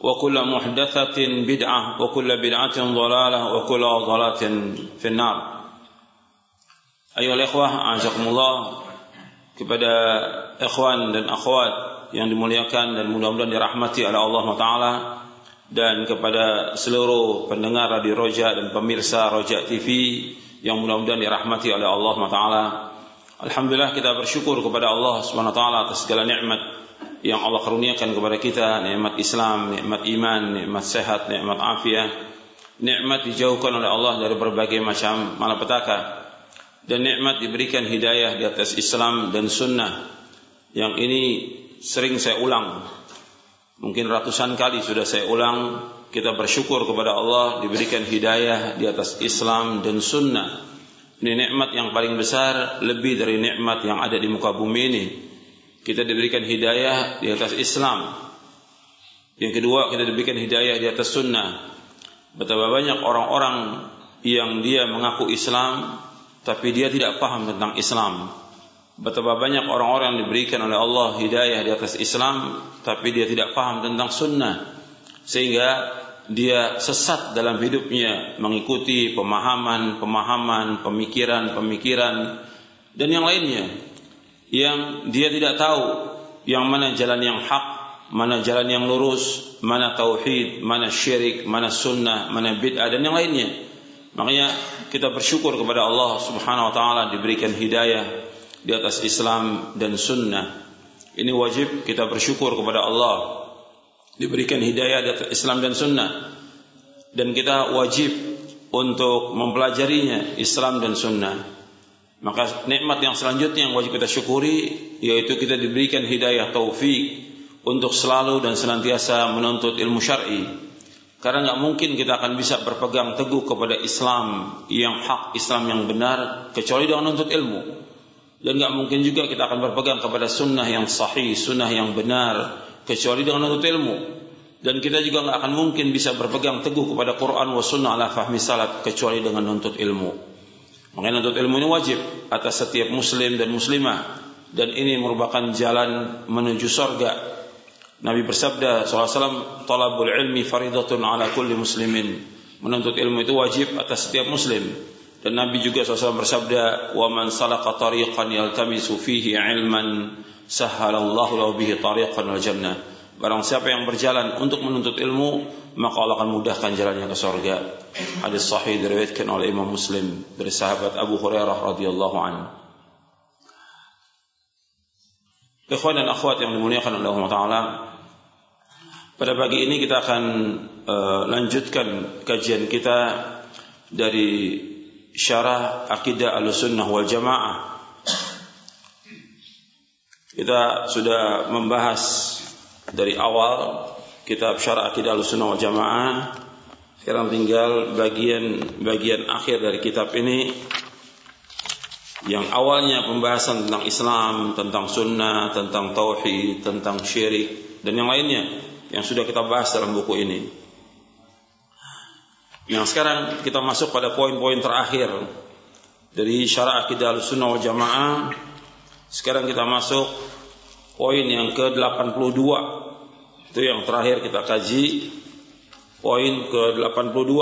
وكل محدثة بدعة وكل بدعة ضلالة وكل ضلالة في النار أيها الإخوة أعزكم الله kepada ikhwan dan akhwat yang dimuliakan dan mudah-mudahan dirahmati oleh Allah Taala dan kepada seluruh pendengar Radio Roja dan pemirsa Roja TV yang mudah-mudahan dirahmati oleh Allah Taala. Alhamdulillah kita bersyukur kepada Allah Subhanahu wa taala atas segala nikmat yang Allah karuniakan kepada kita nikmat Islam, nikmat iman, nikmat sehat, nikmat afiah, nikmat dijauhkan oleh Allah dari berbagai macam malapetaka dan nikmat diberikan hidayah di atas Islam dan sunnah yang ini sering saya ulang. Mungkin ratusan kali sudah saya ulang. Kita bersyukur kepada Allah diberikan hidayah di atas Islam dan sunnah. Ini nikmat yang paling besar lebih dari nikmat yang ada di muka bumi ini kita diberikan hidayah di atas Islam. Yang kedua, kita diberikan hidayah di atas sunnah. Betapa banyak orang-orang yang dia mengaku Islam, tapi dia tidak paham tentang Islam. Betapa banyak orang-orang yang diberikan oleh Allah hidayah di atas Islam, tapi dia tidak paham tentang sunnah. Sehingga dia sesat dalam hidupnya mengikuti pemahaman-pemahaman, pemikiran-pemikiran, dan yang lainnya yang dia tidak tahu yang mana jalan yang hak, mana jalan yang lurus, mana tauhid, mana syirik, mana sunnah, mana bid'ah dan yang lainnya. Makanya kita bersyukur kepada Allah Subhanahu wa taala diberikan hidayah di atas Islam dan sunnah. Ini wajib kita bersyukur kepada Allah diberikan hidayah di atas Islam dan sunnah. Dan kita wajib untuk mempelajarinya Islam dan sunnah. Maka nikmat yang selanjutnya yang wajib kita syukuri yaitu kita diberikan hidayah taufik untuk selalu dan senantiasa menuntut ilmu syar'i. Karena nggak mungkin kita akan bisa berpegang teguh kepada Islam yang hak, Islam yang benar kecuali dengan menuntut ilmu. Dan nggak mungkin juga kita akan berpegang kepada sunnah yang sahih, sunnah yang benar kecuali dengan menuntut ilmu. Dan kita juga nggak akan mungkin bisa berpegang teguh kepada Quran wa sunnah ala fahmi salaf kecuali dengan menuntut ilmu. Makanya nuntut ilmu ini wajib atas setiap muslim dan muslimah dan ini merupakan jalan menuju surga. Nabi bersabda SAW, Talabul ilmi faridatun ala kulli muslimin. Menuntut ilmu itu wajib atas setiap muslim. Dan Nabi juga SAW bersabda, Wa man salaka tariqan yaltamisu fihi ilman, sahhalallahu lahu bihi tariqan wal jannah. Barang siapa yang berjalan untuk menuntut ilmu, maka Allah akan mudahkan jalannya ke surga. Hadis sahih diriwayatkan oleh Imam Muslim dari sahabat Abu Hurairah radhiyallahu anhu. Ikhwan dan akhwat yang dimuliakan oleh Allah Taala, pada pagi ini kita akan uh, lanjutkan kajian kita dari syarah akidah al-sunnah wal jamaah. Kita sudah membahas dari awal kitab syarah akidah al-sunnah wal jamaah sekarang tinggal bagian-bagian akhir dari kitab ini yang awalnya pembahasan tentang Islam, tentang sunnah, tentang tauhid, tentang syirik dan yang lainnya yang sudah kita bahas dalam buku ini. Yang sekarang kita masuk pada poin-poin terakhir dari syara akidah al-sunnah wal jamaah. Sekarang kita masuk poin yang ke-82. Itu yang terakhir kita kaji. Poin ke-82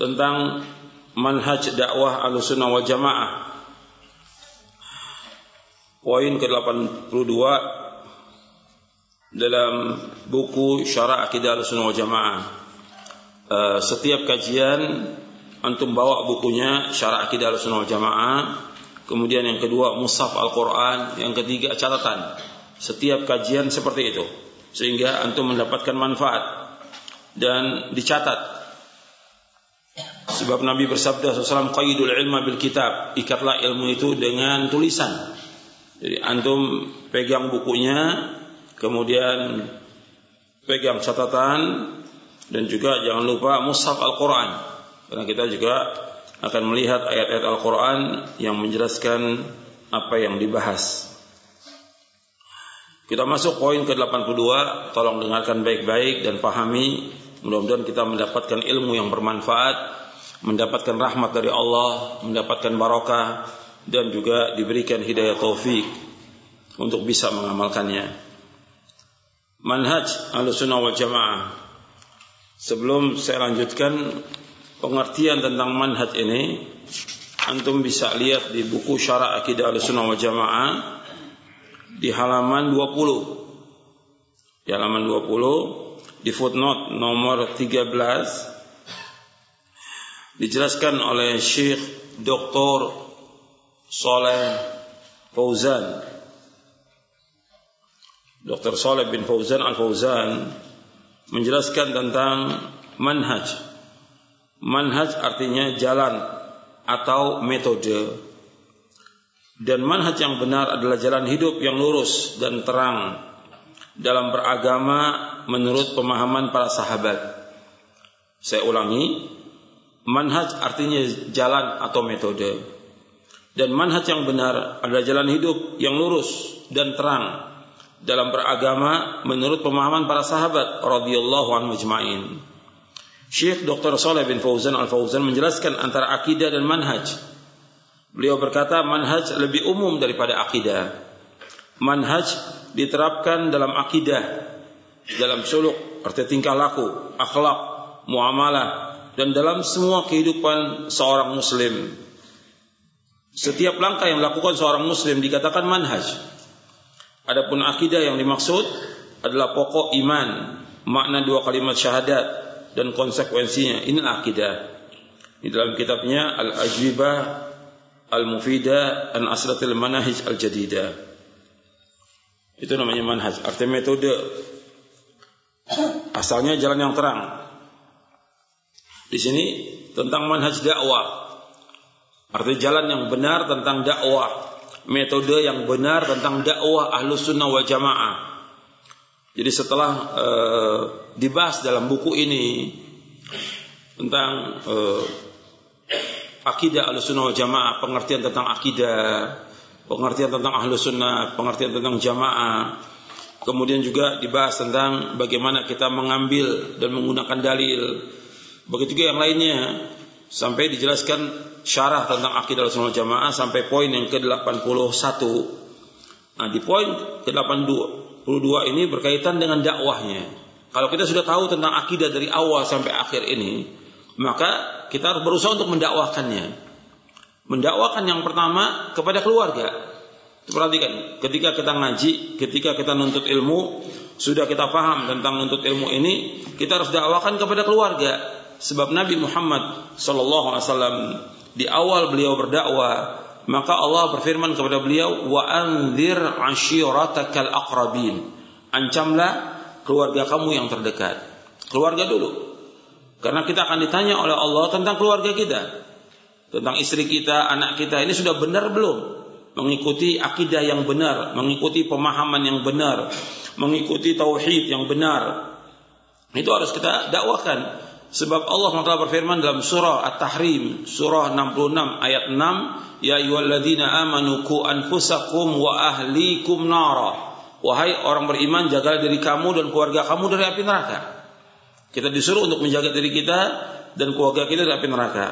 tentang manhaj dakwah al-sunnah wal jamaah. Poin ke-82 dalam buku Syara Akidah wal Jamaah. Eh, setiap kajian antum bawa bukunya Syara Akidah Sunnah Jamaah, kemudian yang kedua Mushaf Al-Qur'an, yang ketiga catatan. Setiap kajian seperti itu sehingga antum mendapatkan manfaat dan dicatat. Sebab Nabi bersabda SAW qaidul ilma bil kitab, ikatlah ilmu itu dengan tulisan. Jadi antum pegang bukunya, kemudian pegang catatan, dan juga jangan lupa mushaf Al-Quran karena kita juga akan melihat ayat-ayat Al-Quran yang menjelaskan apa yang dibahas. Kita masuk poin ke-82, tolong dengarkan baik-baik dan pahami. Mudah-mudahan kita mendapatkan ilmu yang bermanfaat, mendapatkan rahmat dari Allah, mendapatkan barokah dan juga diberikan hidayah taufik untuk bisa mengamalkannya. Manhaj Ahlussunnah wal Jamaah Sebelum saya lanjutkan pengertian tentang manhaj ini, antum bisa lihat di buku Syara Akidah Ahlussunnah wal Jamaah di halaman 20. Di halaman 20 di footnote nomor 13 dijelaskan oleh Syekh Dr. Soleh Fauzan Dr. Soleh bin Fauzan Al-Fauzan menjelaskan tentang manhaj. Manhaj artinya jalan atau metode. Dan manhaj yang benar adalah jalan hidup yang lurus dan terang dalam beragama menurut pemahaman para sahabat. Saya ulangi, manhaj artinya jalan atau metode. Dan manhaj yang benar adalah jalan hidup yang lurus dan terang dalam beragama menurut pemahaman para sahabat radhiyallahu anhu. Syekh Dr. Saleh bin Fauzan Al-Fauzan menjelaskan antara akidah dan manhaj. Beliau berkata manhaj lebih umum daripada akidah. Manhaj diterapkan dalam akidah, dalam suluk, arti tingkah laku, akhlak, muamalah, dan dalam semua kehidupan seorang muslim. Setiap langkah yang dilakukan seorang muslim dikatakan manhaj. Adapun akidah yang dimaksud adalah pokok iman, makna dua kalimat syahadat dan konsekuensinya. Inilah akidah. Di dalam kitabnya Al-Ajwibah Al-Mufidah an Asratil Manahij Al-Jadidah. Itu namanya manhaj, arti metode. Asalnya jalan yang terang. Di sini tentang manhaj dakwah. Arti jalan yang benar tentang dakwah metode yang benar tentang dakwah ahlus sunnah wal jamaah. Jadi setelah uh, dibahas dalam buku ini tentang uh, akidah ahlus sunnah wal jamaah, pengertian tentang akidah, pengertian tentang ahlus sunnah, pengertian tentang jamaah, kemudian juga dibahas tentang bagaimana kita mengambil dan menggunakan dalil, begitu juga yang lainnya sampai dijelaskan syarah tentang akidah Rasulullah Jamaah sampai poin yang ke-81. Nah, di poin ke-82 ini berkaitan dengan dakwahnya. Kalau kita sudah tahu tentang akidah dari awal sampai akhir ini, maka kita harus berusaha untuk mendakwahkannya. Mendakwakan yang pertama kepada keluarga. Perhatikan, ketika kita ngaji, ketika kita nuntut ilmu, sudah kita paham tentang nuntut ilmu ini, kita harus dakwakan kepada keluarga. Sebab Nabi Muhammad wasallam di awal beliau berdakwah maka Allah berfirman kepada beliau wa anzir ashiratakal aqrabin. Ancamlah keluarga kamu yang terdekat. Keluarga dulu. Karena kita akan ditanya oleh Allah tentang keluarga kita. Tentang istri kita anak kita ini sudah benar belum? Mengikuti akidah yang benar mengikuti pemahaman yang benar mengikuti tauhid yang benar. Itu harus kita dakwakan Sebab Allah SWT berfirman dalam surah At-Tahrim, surah 66 ayat 6, Ya ayyuhalladzina amanu ku anfusakum wa ahlikum nara. Wahai orang beriman, jagalah diri kamu dan keluarga kamu dari api neraka. Kita disuruh untuk menjaga diri kita dan keluarga kita dari api neraka.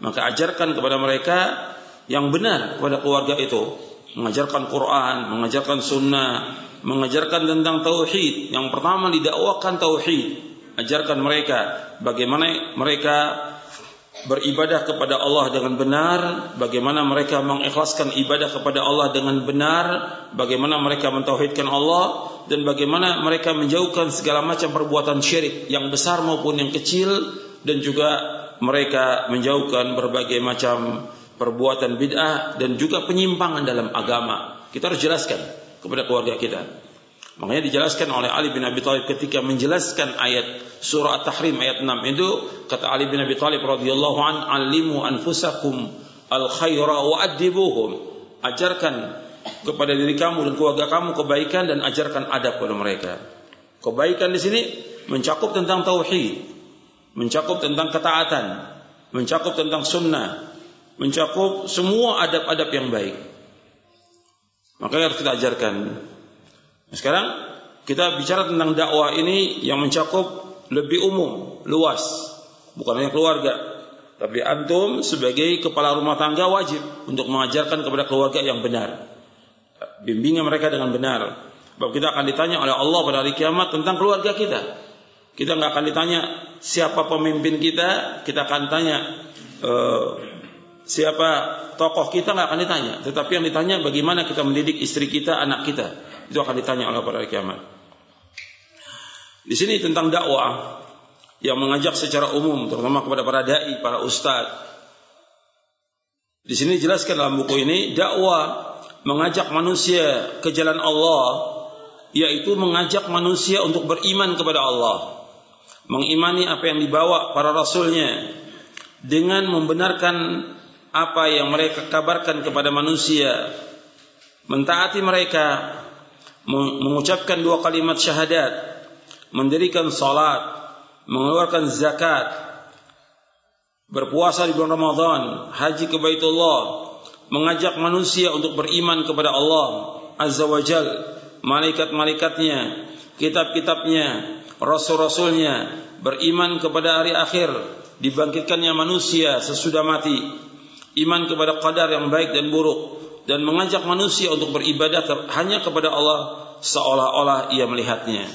Maka ajarkan kepada mereka yang benar kepada keluarga itu. Mengajarkan Quran, mengajarkan sunnah, mengajarkan tentang tauhid. Yang pertama didakwakan tauhid. Ajarkan mereka bagaimana mereka beribadah kepada Allah dengan benar, bagaimana mereka mengikhlaskan ibadah kepada Allah dengan benar, bagaimana mereka mentauhidkan Allah dan bagaimana mereka menjauhkan segala macam perbuatan syirik yang besar maupun yang kecil dan juga mereka menjauhkan berbagai macam perbuatan bid'ah dan juga penyimpangan dalam agama. Kita harus jelaskan kepada keluarga kita. Makanya dijelaskan oleh Ali bin Abi Thalib ketika menjelaskan ayat surah At-Tahrim ayat 6 itu kata Ali bin Abi Thalib radhiyallahu an alimu anfusakum al khaira wa adibuhum ajarkan kepada diri kamu dan keluarga kamu kebaikan dan ajarkan adab kepada mereka. Kebaikan di sini mencakup tentang tauhid, mencakup tentang ketaatan, mencakup tentang sunnah, mencakup semua adab-adab yang baik. Maka harus kita ajarkan sekarang kita bicara tentang dakwah ini yang mencakup lebih umum, luas, bukan hanya keluarga, tapi antum sebagai kepala rumah tangga wajib untuk mengajarkan kepada keluarga yang benar. Bimbingan mereka dengan benar. Sebab kita akan ditanya oleh Allah pada hari kiamat tentang keluarga kita. Kita nggak akan ditanya siapa pemimpin kita, kita akan tanya uh, siapa tokoh kita nggak akan ditanya. Tetapi yang ditanya bagaimana kita mendidik istri kita, anak kita. Itu akan ditanya oleh pada kiamat. Di sini tentang dakwah yang mengajak secara umum terutama kepada para dai, para ustadz. Di sini jelaskan dalam buku ini dakwah mengajak manusia ke jalan Allah yaitu mengajak manusia untuk beriman kepada Allah. Mengimani apa yang dibawa para rasulnya dengan membenarkan apa yang mereka kabarkan kepada manusia, mentaati mereka mengucapkan dua kalimat syahadat, mendirikan salat, mengeluarkan zakat, berpuasa di bulan Ramadan, haji ke Baitullah, mengajak manusia untuk beriman kepada Allah Azza wa Jal, malaikat-malaikatnya, kitab-kitabnya, rasul-rasulnya, beriman kepada hari akhir, dibangkitkannya manusia sesudah mati, iman kepada qadar yang baik dan buruk, dan mengajak manusia untuk beribadah hanya kepada Allah seolah-olah ia melihatnya.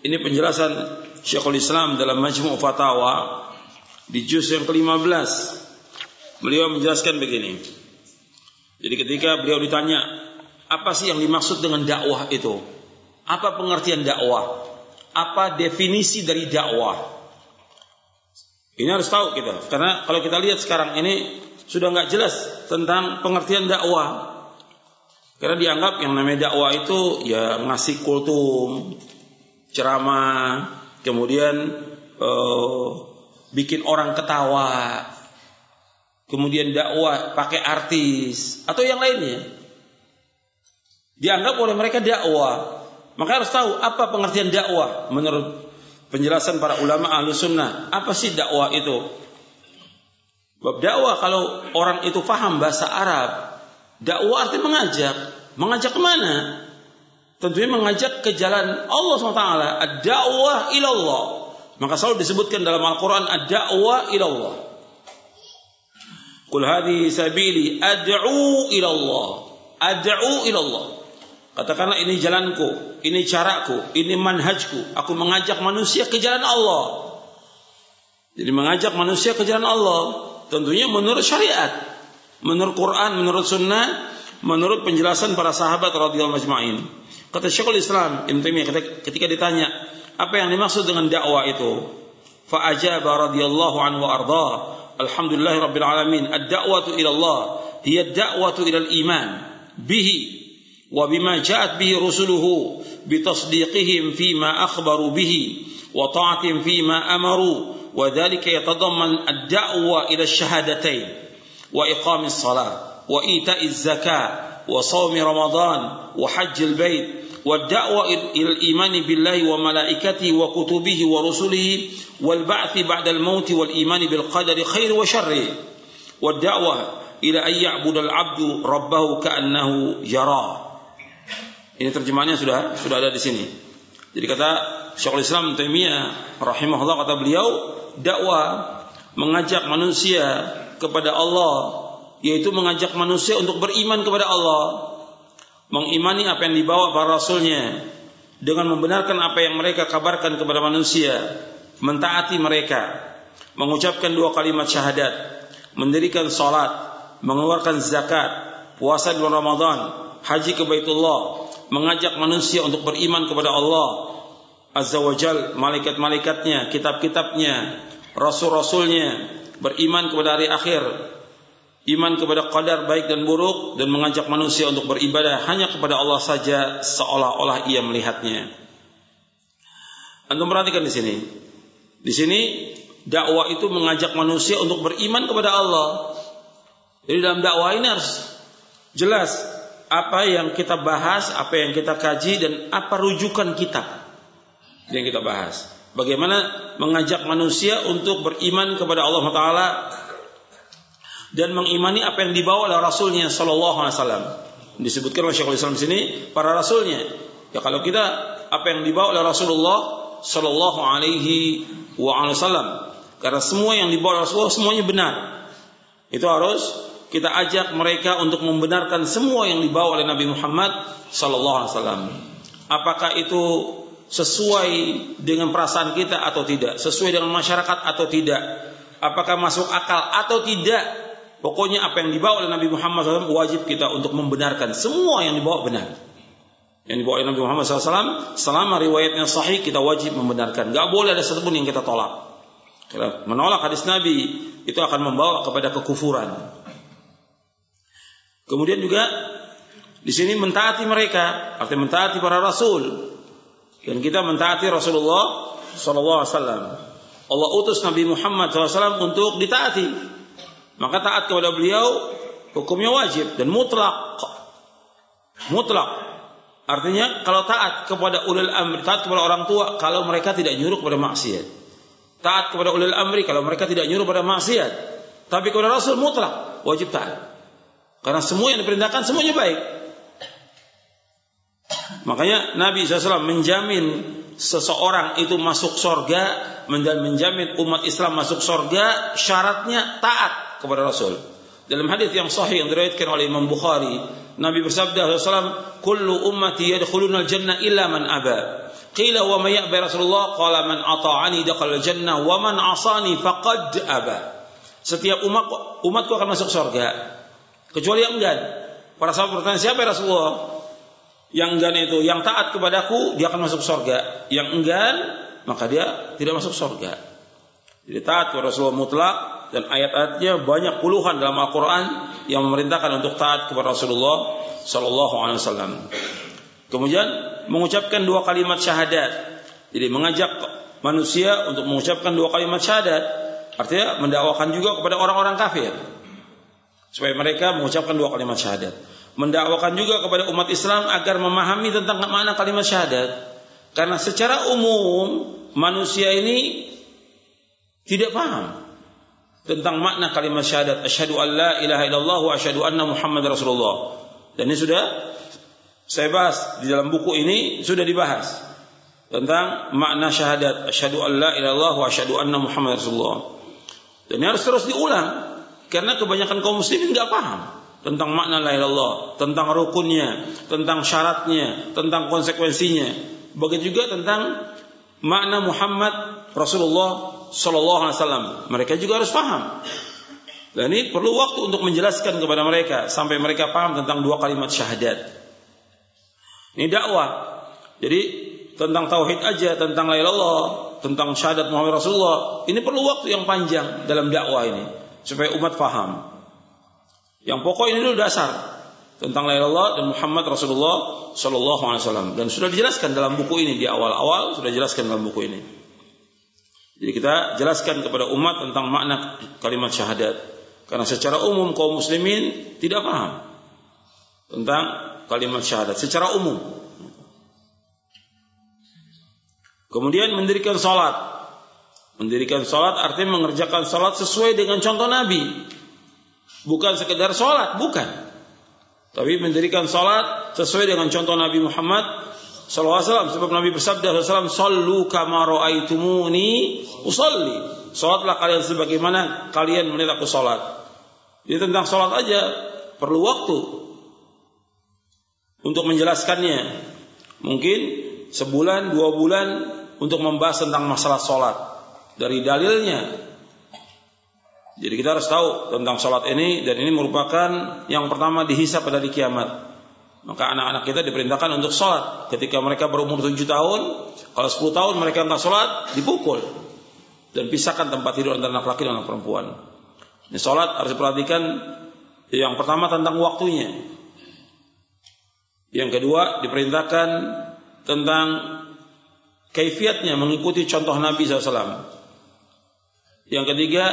Ini penjelasan Syekhul Islam dalam Majmu' Fatawa di juz yang ke-15. Beliau menjelaskan begini. Jadi ketika beliau ditanya, apa sih yang dimaksud dengan dakwah itu? Apa pengertian dakwah? Apa definisi dari dakwah? Ini harus tahu kita, karena kalau kita lihat sekarang ini sudah nggak jelas tentang pengertian dakwah. Karena dianggap yang namanya dakwah itu ya ngasih kultum, ceramah, kemudian uh, bikin orang ketawa, kemudian dakwah pakai artis atau yang lainnya. Dianggap oleh mereka dakwah. Maka harus tahu apa pengertian dakwah menurut penjelasan para ulama ahlu sunnah. Apa sih dakwah itu? Bab dakwah kalau orang itu faham bahasa Arab, dakwah artinya mengajak. Mengajak ke mana? Tentunya mengajak ke jalan Allah SWT. Ad-da'wah ilallah. Maka selalu disebutkan dalam Al-Quran ad-da'wah ilallah. Qul hadhi sabili ad'u ilallah. Ad'u ilallah. Katakanlah ini jalanku, ini caraku, ini manhajku. Aku mengajak manusia ke jalan Allah. Jadi mengajak manusia ke jalan Allah. Tentunya menurut syariat, menurut Quran, menurut sunnah, menurut penjelasan para sahabat radhiyallahu majma'in. Kata Syekhul Islam Ibnu Taimiyah ketika ditanya, apa yang dimaksud dengan dakwah itu? Fa ajaba radhiyallahu anhu arda. Alhamdulillah rabbil alamin. Ad-da'watu ila Allah hiya ad-da'watu al-iman bihi ja'at bihi rusuluhu bitasdiqihim fima akhbaru bihi wa ta'atihim fima amaru وذلك يتضمن الدعوة إلى الشهادتين وإقام الصلاة وإيتاء الزكاة وصوم رمضان وحج البيت والدعوة إلى الإيمان بالله وملائكته وكتبه ورسله والبعث بعد الموت والإيمان بالقدر خير وشر والدعوة إلى أن يعبد العبد ربه كأنه يراه. Ini terjemahannya sudah sudah ada di sini. Jadi kata Syekhul Islam Taimiyah rahimahullah kata beliau, dakwah mengajak manusia kepada Allah yaitu mengajak manusia untuk beriman kepada Allah, mengimani apa yang dibawa para rasulnya dengan membenarkan apa yang mereka kabarkan kepada manusia, mentaati mereka, mengucapkan dua kalimat syahadat, mendirikan salat, mengeluarkan zakat, puasa di bulan Ramadan, haji ke Baitullah, mengajak manusia untuk beriman kepada Allah Azza wa Jal, malaikat-malaikatnya, kitab-kitabnya, rasul-rasulnya, beriman kepada hari akhir, iman kepada qadar baik dan buruk dan mengajak manusia untuk beribadah hanya kepada Allah saja seolah-olah ia melihatnya. Antum perhatikan di sini. Di sini dakwah itu mengajak manusia untuk beriman kepada Allah. Jadi dalam dakwah ini harus jelas apa yang kita bahas, apa yang kita kaji dan apa rujukan kita yang kita bahas. Bagaimana mengajak manusia untuk beriman kepada Allah Taala dan mengimani apa yang dibawa oleh Rasulnya Shallallahu Alaihi Wasallam. Disebutkan oleh Syekhul Islam di sini para Rasulnya. Ya kalau kita apa yang dibawa oleh Rasulullah Shallallahu Alaihi Wasallam, karena semua yang dibawa oleh Rasulullah semuanya benar. Itu harus kita ajak mereka untuk membenarkan semua yang dibawa oleh Nabi Muhammad Sallallahu Alaihi Wasallam. Apakah itu sesuai dengan perasaan kita atau tidak, sesuai dengan masyarakat atau tidak, apakah masuk akal atau tidak. Pokoknya apa yang dibawa oleh Nabi Muhammad SAW wajib kita untuk membenarkan semua yang dibawa benar. Yang dibawa oleh Nabi Muhammad SAW selama riwayatnya sahih kita wajib membenarkan. Gak boleh ada satupun yang kita tolak. Menolak hadis Nabi itu akan membawa kepada kekufuran. Kemudian juga di sini mentaati mereka, artinya mentaati para rasul, dan kita mentaati Rasulullah Sallallahu Alaihi Wasallam. Allah utus Nabi Muhammad SAW untuk ditaati. Maka taat kepada beliau hukumnya wajib dan mutlak. Mutlak. Artinya kalau taat kepada ulil amri, taat kepada orang tua kalau mereka tidak nyuruh kepada maksiat. Taat kepada ulil amri kalau mereka tidak nyuruh pada maksiat. Tapi kepada Rasul mutlak wajib taat. Karena semua yang diperintahkan semuanya baik. Makanya Nabi SAW menjamin seseorang itu masuk sorga dan menjamin umat Islam masuk sorga syaratnya taat kepada Rasul. Dalam hadis yang sahih yang diriwayatkan oleh Imam Bukhari, Nabi bersabda SAW, "Kullu ummati yadkhuluna al-jannah illa man aba." Qila wa may ya'ba Rasulullah? Qala man ata'ani dakhala al-jannah wa man asani faqad aba. Setiap umat umatku akan masuk surga kecuali yang enggan. Para sahabat bertanya, "Siapa ya Rasulullah?" Yang enggan itu, yang taat kepadaku, dia akan masuk surga. Yang enggan, maka dia tidak masuk surga. Jadi taat kepada Rasulullah mutlak dan ayat-ayatnya banyak puluhan dalam Al-Quran yang memerintahkan untuk taat kepada Rasulullah Sallallahu Alaihi Wasallam. Kemudian mengucapkan dua kalimat syahadat. Jadi mengajak manusia untuk mengucapkan dua kalimat syahadat. Artinya mendakwakan juga kepada orang-orang kafir supaya mereka mengucapkan dua kalimat syahadat mendakwakan juga kepada umat Islam agar memahami tentang makna kalimat syahadat. Karena secara umum manusia ini tidak paham tentang makna kalimat syahadat asyhadu an la ilaha illallah wa asyhadu anna muhammad rasulullah. Dan ini sudah saya bahas di dalam buku ini sudah dibahas tentang makna syahadat asyhadu an la ilaha illallah wa asyhadu anna muhammad rasulullah. Dan ini harus terus diulang karena kebanyakan kaum muslimin nggak paham tentang makna la ilallah, tentang rukunnya, tentang syaratnya, tentang konsekuensinya. Begitu juga tentang makna Muhammad Rasulullah Sallallahu Alaihi Wasallam. Mereka juga harus paham. Dan ini perlu waktu untuk menjelaskan kepada mereka sampai mereka paham tentang dua kalimat syahadat. Ini dakwah. Jadi tentang tauhid aja, tentang la ilallah, tentang syahadat Muhammad Rasulullah, ini perlu waktu yang panjang dalam dakwah ini supaya umat paham. Yang pokok ini dulu dasar tentang la ilallah dan Muhammad Rasulullah Shallallahu Alaihi Wasallam dan sudah dijelaskan dalam buku ini di awal-awal sudah dijelaskan dalam buku ini. Jadi kita jelaskan kepada umat tentang makna kalimat syahadat karena secara umum kaum muslimin tidak paham tentang kalimat syahadat secara umum. Kemudian mendirikan salat. Mendirikan salat artinya mengerjakan salat sesuai dengan contoh Nabi Bukan sekedar sholat, bukan. Tapi mendirikan sholat sesuai dengan contoh Nabi Muhammad Sallallahu sebab Nabi bersabda SAW, Sallu kama ra'aitumuni usalli. Salatlah kalian sebagaimana kalian melihat aku salat. Jadi tentang salat aja perlu waktu untuk menjelaskannya. Mungkin sebulan, dua bulan untuk membahas tentang masalah salat dari dalilnya. Jadi kita harus tahu tentang salat ini dan ini merupakan yang pertama dihisap pada di kiamat. Maka anak-anak kita diperintahkan untuk sholat. Ketika mereka berumur 7 tahun, kalau 10 tahun mereka nggak sholat, dipukul. Dan pisahkan tempat tidur antara anak laki dan anak perempuan. Ini sholat harus diperhatikan yang pertama tentang waktunya. Yang kedua diperintahkan tentang kaifiatnya mengikuti contoh Nabi SAW. Yang ketiga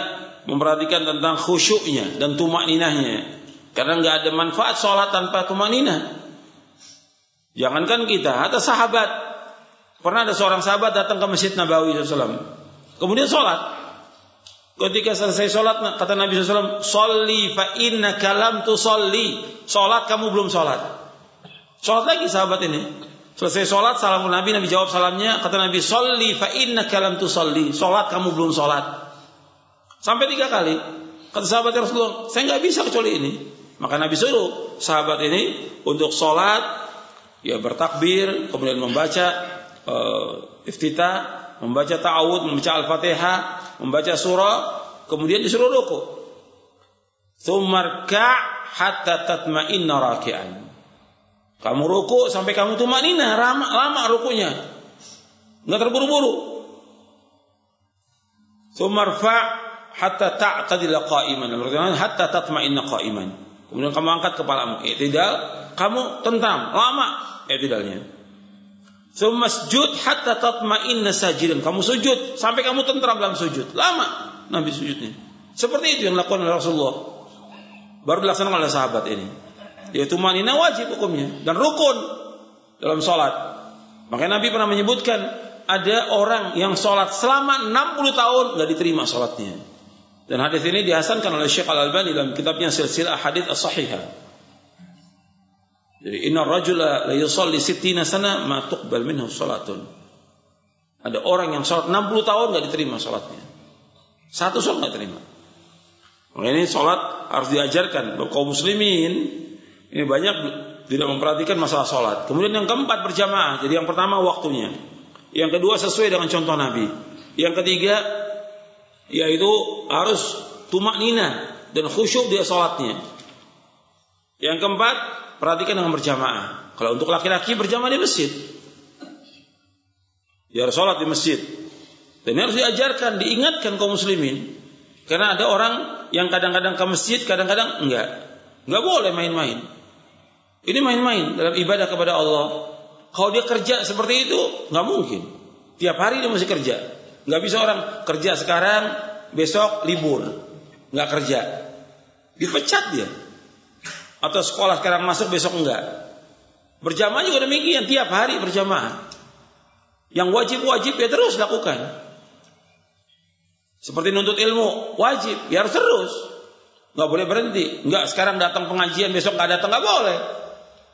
memperhatikan tentang khusyuknya dan tumak ninahnya. Karena nggak ada manfaat sholat tanpa tumanina. Jangankan kita, atau sahabat. Pernah ada seorang sahabat datang ke Masjid Nabawi SAW. Kemudian sholat. Ketika selesai sholat, kata Nabi SAW, Salli fa inna kalam tu salli. Sholat kamu belum sholat. Sholat lagi sahabat ini. Selesai sholat, salam Nabi, Nabi jawab salamnya. Kata Nabi, Salli fa inna kalam tu salli. Sholat kamu belum sholat. Sampai tiga kali. Kata sahabat Rasulullah, saya nggak bisa kecuali ini. Maka Nabi suruh sahabat ini untuk sholat, ya bertakbir, kemudian membaca uh, iftitah, membaca ta'awud, membaca al-fatihah, membaca surah, kemudian disuruh ruku. Thumarka hatta tatma'inna raki'an. Kamu ruku sampai kamu tuh manina, lama, lama rukunya. Enggak terburu-buru. Thumarfa hatta ta'tadila qa'iman. Hatta tatma'inna qa'iman. Kemudian kamu angkat kepalamu. I'tidal, kamu tentang lama i'tidalnya. Masjud hatta tatma'inna sajidan. Kamu sujud sampai kamu tentram dalam sujud. Lama Nabi sujudnya. Seperti itu yang dilakukan oleh Rasulullah. Baru dilaksanakan oleh sahabat ini. Yaitu manina wajib hukumnya dan rukun dalam sholat. Makanya Nabi pernah menyebutkan ada orang yang sholat selama 60 tahun nggak diterima sholatnya. Dan hadis ini dihasankan oleh Syekh Al-Albani dalam kitabnya Silsilah Hadis As-Sahihah. Jadi inna rajula la yusalli sittina sana ma tuqbal minhu salatun. Ada orang yang sholat 60 tahun nggak diterima sholatnya. Satu sholat nggak terima. Maka ini sholat harus diajarkan. Kaum muslimin ini banyak tidak memperhatikan masalah sholat. Kemudian yang keempat berjamaah. Jadi yang pertama waktunya. Yang kedua sesuai dengan contoh Nabi. Yang ketiga yaitu harus tumak nina dan khusyuk dia sholatnya. Yang keempat, perhatikan dengan berjamaah. Kalau untuk laki-laki berjamaah di masjid. Dia harus sholat di masjid. Dan ini harus diajarkan, diingatkan kaum muslimin. Karena ada orang yang kadang-kadang ke masjid, kadang-kadang enggak. Enggak boleh main-main. Ini main-main dalam ibadah kepada Allah. Kalau dia kerja seperti itu, enggak mungkin. Tiap hari dia masih kerja. Nggak bisa orang kerja sekarang, besok libur, nggak kerja, dipecat dia. Atau sekolah sekarang masuk besok enggak. Berjamaah juga demikian, tiap hari berjamaah. Yang wajib-wajib ya terus lakukan. Seperti nuntut ilmu, wajib, ya harus terus. Nggak boleh berhenti. Nggak sekarang datang pengajian, besok nggak datang, nggak boleh.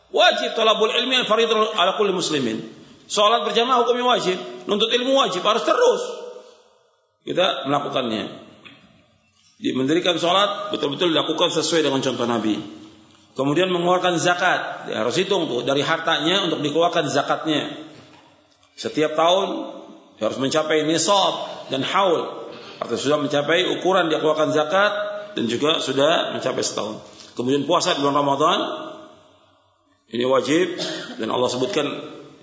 Wajib tolabul ilmi al faridul ala kulli muslimin. Sholat berjamaah hukumnya wajib, nuntut ilmu wajib, harus terus kita melakukannya. Mendirikan sholat betul-betul dilakukan sesuai dengan contoh Nabi. Kemudian mengeluarkan zakat, ya, harus hitung tuh dari hartanya untuk dikeluarkan zakatnya. Setiap tahun harus mencapai nisab dan haul. Artinya sudah mencapai ukuran dia keluarkan zakat dan juga sudah mencapai setahun. Kemudian puasa di bulan Ramadan ini wajib dan Allah sebutkan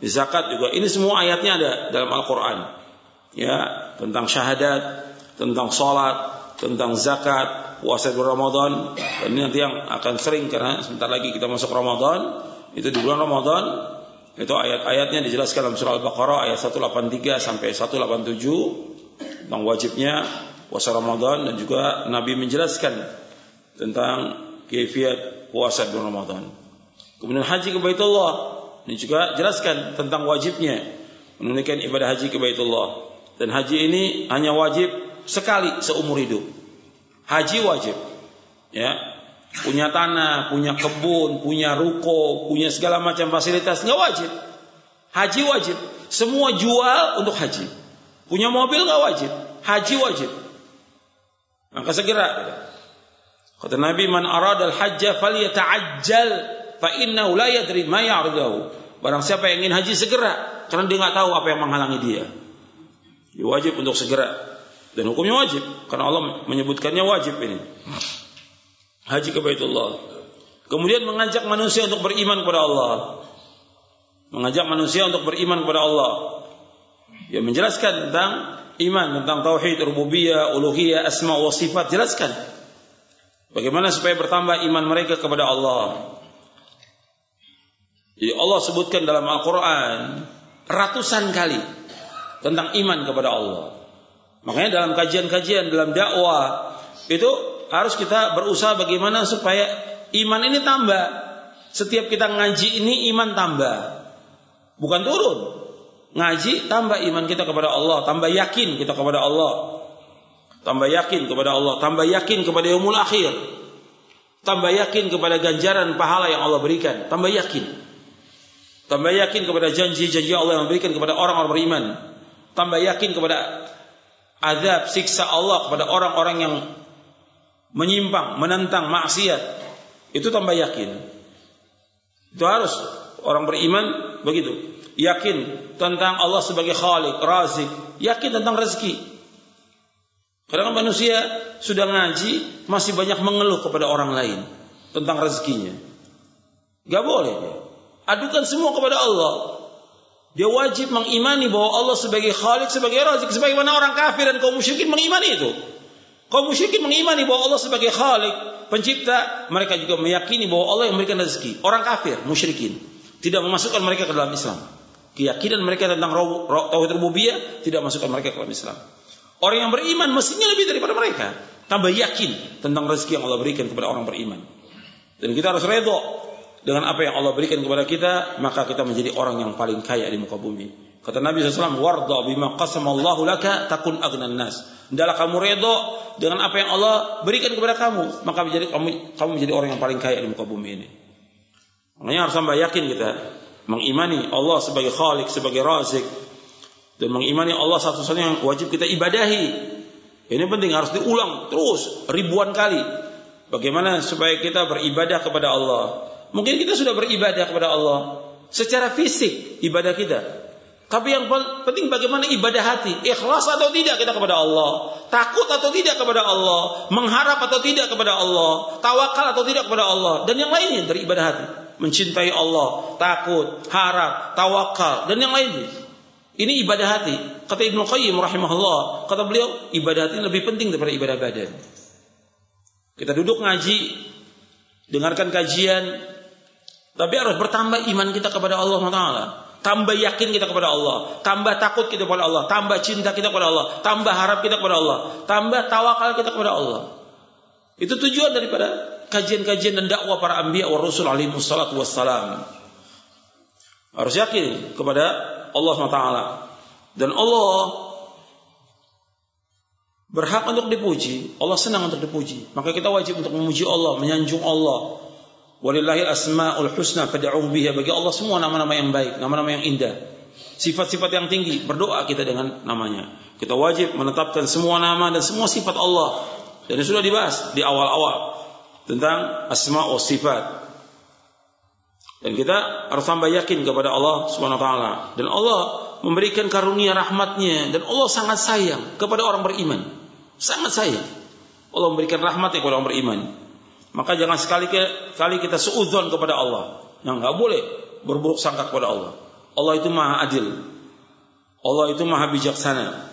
zakat juga. Ini semua ayatnya ada dalam Al-Qur'an ya tentang syahadat, tentang sholat, tentang zakat, puasa bulan Ramadan. Dan ini nanti yang akan sering karena sebentar lagi kita masuk Ramadan. Itu di bulan Ramadan itu ayat-ayatnya dijelaskan dalam surah Al-Baqarah ayat 183 sampai 187 tentang wajibnya puasa Ramadan dan juga Nabi menjelaskan tentang kefiat puasa bulan Ramadan. Kemudian haji ke Baitullah ini juga jelaskan tentang wajibnya menunaikan ibadah haji ke Baitullah. Dan haji ini hanya wajib sekali seumur hidup. Haji wajib. Ya. Punya tanah, punya kebun, punya ruko, punya segala macam fasilitas nggak wajib. Haji wajib. Semua jual untuk haji. Punya mobil nggak wajib. Haji wajib. Maka segera. Kata Nabi, "Man arada al-hajja falyata'ajjal fa innahu la yadri ma ya'ridahu." Barang siapa yang ingin haji segera, karena dia nggak tahu apa yang menghalangi dia. Dia wajib untuk segera dan hukumnya wajib karena Allah menyebutkannya wajib ini. Haji ke Baitullah. Kemudian mengajak manusia untuk beriman kepada Allah. Mengajak manusia untuk beriman kepada Allah. Ya menjelaskan tentang iman, tentang tauhid, rububiyah, uluhiyah, asma wa sifat, jelaskan. Bagaimana supaya bertambah iman mereka kepada Allah? Jadi Allah sebutkan dalam Al-Quran ratusan kali tentang iman kepada Allah. Makanya dalam kajian-kajian, dalam dakwah itu harus kita berusaha bagaimana supaya iman ini tambah. Setiap kita ngaji ini iman tambah. Bukan turun. Ngaji tambah iman kita kepada Allah, tambah yakin kita kepada Allah. Tambah yakin kepada Allah, tambah yakin kepada yaumul akhir. Tambah yakin kepada ganjaran pahala yang Allah berikan, tambah yakin. Tambah yakin kepada janji-janji Allah yang berikan kepada orang-orang beriman. Tambah yakin kepada azab siksa Allah kepada orang-orang yang menyimpang, menentang maksiat. Itu tambah yakin. Itu harus orang beriman begitu. Yakin tentang Allah sebagai Khalik, Razik, yakin tentang rezeki. Kadang manusia sudah ngaji masih banyak mengeluh kepada orang lain tentang rezekinya. Gak boleh Adukan semua kepada Allah. Dia wajib mengimani bahwa Allah sebagai Khalik, sebagai Razik, sebagaimana orang kafir dan kaum musyrikin mengimani itu. Kaum musyrikin mengimani bahwa Allah sebagai Khalik, pencipta, mereka juga meyakini bahwa Allah yang memberikan rezeki. Orang kafir, musyrikin, tidak memasukkan mereka ke dalam Islam. Keyakinan mereka tentang tauhid rububiyah tidak masukkan mereka ke dalam Islam. Orang yang beriman mestinya lebih daripada mereka. Tambah yakin tentang rezeki yang Allah berikan kepada orang beriman. Dan kita harus redho dengan apa yang Allah berikan kepada kita, maka kita menjadi orang yang paling kaya di muka bumi. Kata Nabi SAW, Warda bima qasamallahu laka takun agnan nas. Hendaklah kamu redho dengan apa yang Allah berikan kepada kamu, maka menjadi kamu kamu menjadi orang yang paling kaya di muka bumi ini. Makanya harus tambah yakin kita mengimani Allah sebagai Khalik, sebagai Razik, dan mengimani Allah satu-satunya yang wajib kita ibadahi. Ini penting harus diulang terus ribuan kali. Bagaimana supaya kita beribadah kepada Allah? Mungkin kita sudah beribadah kepada Allah secara fisik ibadah kita. Tapi yang penting bagaimana ibadah hati, ikhlas atau tidak kita kepada Allah, takut atau tidak kepada Allah, mengharap atau tidak kepada Allah, tawakal atau tidak kepada Allah, dan yang lainnya dari ibadah hati. Mencintai Allah, takut, harap, tawakal, dan yang lainnya. Ini ibadah hati. Kata Ibnu Qayyim rahimahullah, kata beliau, ibadah hati lebih penting daripada ibadah badan. Kita duduk ngaji, dengarkan kajian, tapi harus bertambah iman kita kepada Allah Taala. Tambah yakin kita kepada Allah, tambah takut kita kepada Allah, tambah cinta kita kepada Allah, tambah harap kita kepada Allah, tambah tawakal kita kepada Allah. Itu tujuan daripada kajian-kajian dan dakwah para anbiya wa rasul alaihi wassalam. Harus yakin kepada Allah SWT. Dan Allah berhak untuk dipuji. Allah senang untuk dipuji. Maka kita wajib untuk memuji Allah, menyanjung Allah. Walillahi asma'ul husna fad'uhu biha. Bagi Allah semua nama-nama yang baik, nama-nama yang indah. Sifat-sifat yang tinggi, berdoa kita dengan namanya. Kita wajib menetapkan semua nama dan semua sifat Allah. Dan sudah dibahas di awal-awal tentang asma' wa sifat. Dan kita harus tambah yakin kepada Allah Subhanahu wa taala. Dan Allah memberikan karunia rahmatnya dan Allah sangat sayang kepada orang beriman. Sangat sayang. Allah memberikan rahmatnya kepada orang beriman. Maka jangan sekali kali kita suudzon kepada Allah. Yang nggak boleh berburuk sangka kepada Allah. Allah itu maha adil. Allah itu maha bijaksana.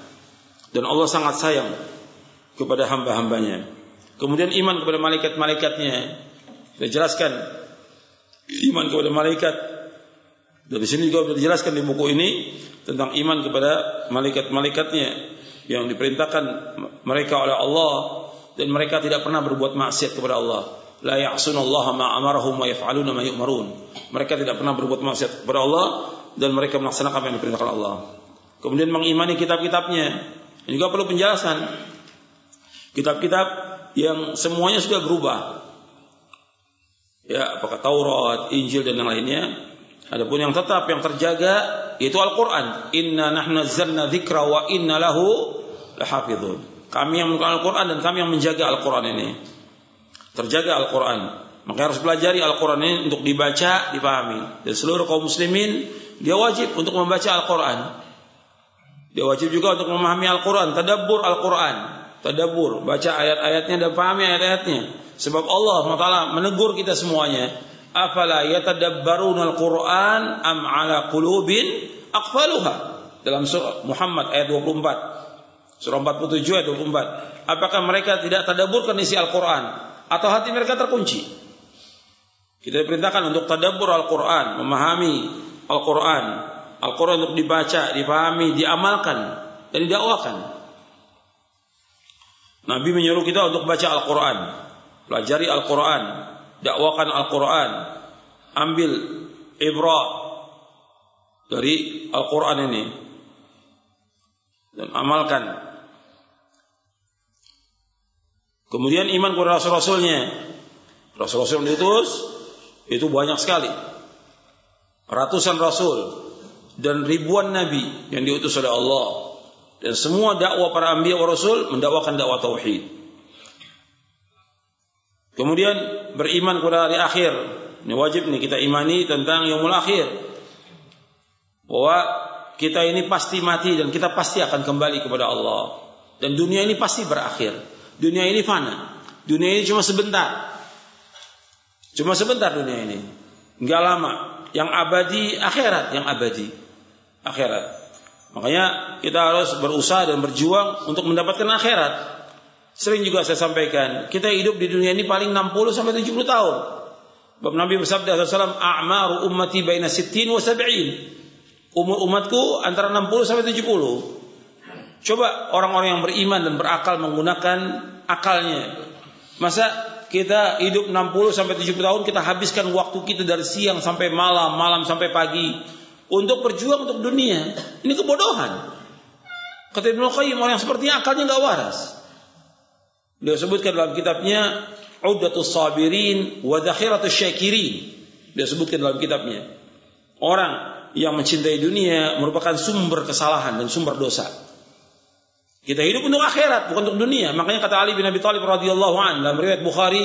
Dan Allah sangat sayang kepada hamba-hambanya. Kemudian iman kepada malaikat-malaikatnya. Kita jelaskan iman kepada malaikat. Dari sini juga sudah dijelaskan di buku ini tentang iman kepada malaikat-malaikatnya yang diperintahkan mereka oleh Allah dan mereka tidak pernah berbuat maksiat kepada Allah. La ya'sunallaha ma amarahum wa yaf'aluna ma yu'marun. Mereka tidak pernah berbuat maksiat kepada Allah dan mereka melaksanakan apa yang diperintahkan Allah. Kemudian mengimani kitab-kitabnya. Ini juga perlu penjelasan. Kitab-kitab yang semuanya sudah berubah ya apakah Taurat, Injil dan yang lainnya Adapun yang tetap yang terjaga yaitu Al-Qur'an. Inna nahnu nazzalna dzikra wa inna lahu lahafizun. Kami yang menurunkan Al-Qur'an dan kami yang menjaga Al-Qur'an ini. Terjaga Al-Qur'an. Maka harus pelajari Al-Qur'an ini untuk dibaca, dipahami. Dan seluruh kaum muslimin dia wajib untuk membaca Al-Qur'an. Dia wajib juga untuk memahami Al-Qur'an, tadabbur Al-Qur'an. Tadabbur, baca ayat-ayatnya dan pahami ayat-ayatnya. Sebab Allah SWT menegur kita semuanya afala yatadabbaruna al-Qur'an am ala qulubin aqfaluha dalam surah Muhammad ayat 24 surah 47 ayat 24 apakah mereka tidak tadaburkan isi Al-Qur'an? Atau hati mereka terkunci? Kita diperintahkan untuk tadabbur Al-Qur'an memahami Al-Qur'an. Al-Qur'an untuk dibaca dipahami diamalkan dan didakwakan. Nabi menyuruh kita untuk baca Al-Qur'an. Pelajari Al-Qur'an dakwakan Al-Quran, ambil ibrah dari Al-Quran ini dan amalkan. Kemudian iman kepada Rasul-Rasulnya. Rasul-Rasul yang diutus itu banyak sekali. Ratusan Rasul dan ribuan Nabi yang diutus oleh Allah. Dan semua dakwah para ambiya wa Rasul mendakwakan dakwah tauhid. Kemudian beriman kepada hari akhir. Ini wajib nih kita imani tentang yaumul akhir. Bahwa kita ini pasti mati dan kita pasti akan kembali kepada Allah. Dan dunia ini pasti berakhir. Dunia ini fana. Dunia ini cuma sebentar. Cuma sebentar dunia ini. Enggak lama. Yang abadi akhirat, yang abadi akhirat. Makanya kita harus berusaha dan berjuang untuk mendapatkan akhirat. Sering juga saya sampaikan, kita hidup di dunia ini paling 60 sampai 70 tahun. Bab Nabi bersabda SAW, "A'maru ummati baina sittin wa sab'in." Umur umatku antara 60 sampai 70. Coba orang-orang yang beriman dan berakal menggunakan akalnya. Masa kita hidup 60 sampai 70 tahun kita habiskan waktu kita dari siang sampai malam, malam sampai pagi untuk berjuang untuk dunia. Ini kebodohan. Kata Ibnu Qayyim orang yang sepertinya akalnya nggak waras. Dia sebutkan dalam kitabnya Uddatus Sabirin wa Dhakhiratus Syakirin. Dia sebutkan dalam kitabnya. Orang yang mencintai dunia merupakan sumber kesalahan dan sumber dosa. Kita hidup untuk akhirat, bukan untuk dunia. Makanya kata Ali bin Abi Thalib radhiyallahu an dalam riwayat Bukhari,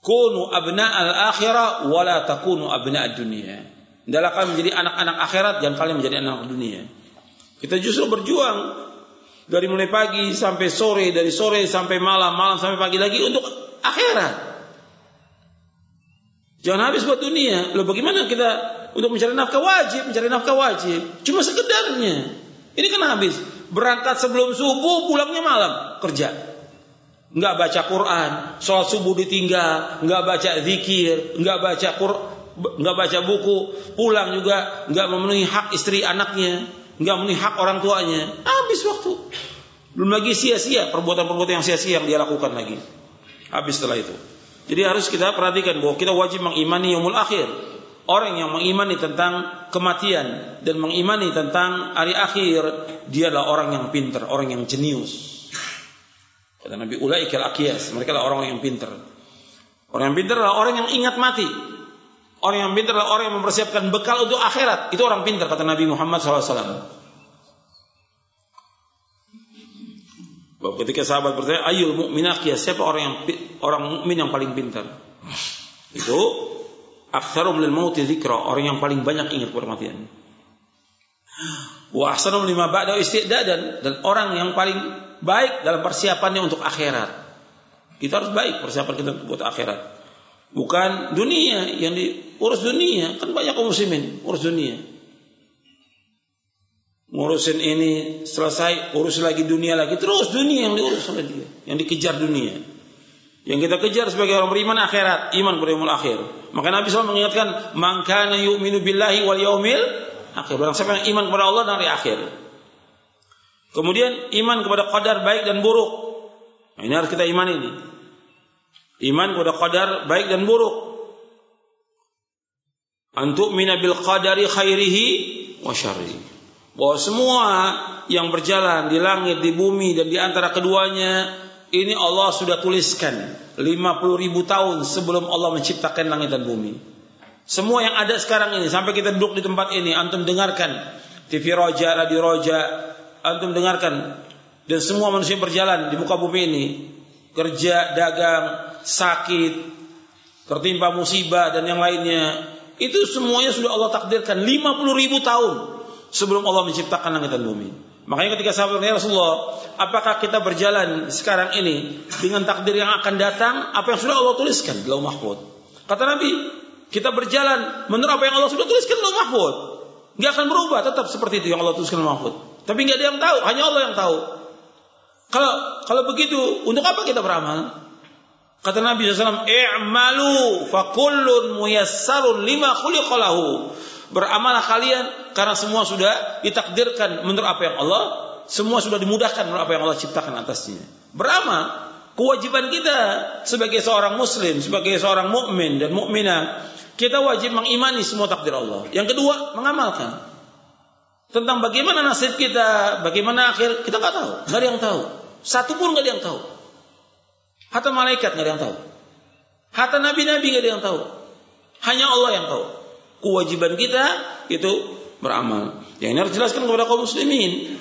"Kunu abna al-akhirah wa la takunu abna ad-dunya." Adalah kalian menjadi anak-anak akhirat dan kalian menjadi anak dunia. Kita justru berjuang dari mulai pagi sampai sore, dari sore sampai malam, malam sampai pagi lagi untuk akhirat. Jangan habis buat dunia. Loh bagaimana kita untuk mencari nafkah wajib, mencari nafkah wajib. Cuma sekedarnya. Ini kan habis. Berangkat sebelum subuh, pulangnya malam kerja. Enggak baca Quran, sholat subuh ditinggal, enggak baca zikir, enggak baca Quran, enggak baca buku, pulang juga enggak memenuhi hak istri anaknya, nggak memenuhi hak orang tuanya, habis waktu. Belum lagi sia-sia perbuatan-perbuatan yang sia-sia yang dia lakukan lagi. Habis setelah itu. Jadi harus kita perhatikan bahwa kita wajib mengimani yaumul akhir. Orang yang mengimani tentang kematian dan mengimani tentang hari akhir, dia adalah orang yang pintar, orang yang jenius. Kata Nabi Ulaikal Akiyas, mereka adalah orang yang pintar. Orang yang pintar adalah orang yang ingat mati. Orang yang pintar adalah orang yang mempersiapkan bekal untuk akhirat. Itu orang pintar kata Nabi Muhammad SAW. Bahwa ketika sahabat bertanya, ayul mu'minak ya siapa orang yang orang mukmin yang paling pintar? Itu aktsarum lil mauti dzikra, orang yang paling banyak ingat kematian. Wa ahsanum lima ba'da dan orang yang paling baik dalam persiapannya untuk akhirat. Kita harus baik persiapan kita buat akhirat. Bukan dunia yang diurus dunia. Kan banyak kaum muslimin urus dunia. Ngurusin ini selesai, urus lagi dunia lagi. Terus dunia yang diurus oleh dia. Yang dikejar dunia. Yang kita kejar sebagai orang beriman akhirat. Iman yaumul akhir. Maka Nabi SAW mengingatkan. Man kana yu'minu billahi wal yaumil akhir. Barang siapa yang iman kepada Allah dan akhir. Kemudian iman kepada qadar baik dan buruk. Nah, ini harus kita iman ini. Iman kepada qadar baik dan buruk. Antuk mina bil qadari khairihi wa syarri. Bahwa semua yang berjalan di langit, di bumi dan di antara keduanya ini Allah sudah tuliskan 50 ribu tahun sebelum Allah menciptakan langit dan bumi. Semua yang ada sekarang ini sampai kita duduk di tempat ini, antum dengarkan TV Roja, Radio Roja, antum dengarkan dan semua manusia berjalan di muka bumi ini kerja, dagang, sakit, tertimpa musibah dan yang lainnya. Itu semuanya sudah Allah takdirkan 50 ribu tahun sebelum Allah menciptakan langit dan bumi. Makanya ketika sahabat bertanya Rasulullah, apakah kita berjalan sekarang ini dengan takdir yang akan datang, apa yang sudah Allah tuliskan di Mahfud? Kata Nabi, kita berjalan menurut apa yang Allah sudah tuliskan dalam mahfud. Nggak akan berubah, tetap seperti itu yang Allah tuliskan dalam mahfud. Tapi nggak ada yang tahu, hanya Allah yang tahu. Kalau kalau begitu, untuk apa kita beramal? Kata Nabi SAW, "I'malu fakullun muyassarun lima khuliqalahu." Beramalah kalian karena semua sudah ditakdirkan menurut apa yang Allah, semua sudah dimudahkan menurut apa yang Allah ciptakan atasnya. Beramal, kewajiban kita sebagai seorang muslim, sebagai seorang mukmin dan mukminah kita wajib mengimani semua takdir Allah. Yang kedua, mengamalkan. Tentang bagaimana nasib kita, bagaimana akhir, kita nggak tahu. Nggak ada yang tahu. Satu pun nggak ada yang tahu. Hatta malaikat nggak ada yang tahu. Hatta nabi-nabi nggak ada yang tahu. Hanya Allah yang tahu. Kewajiban kita itu beramal. Yang ini harus jelaskan kepada kaum muslimin.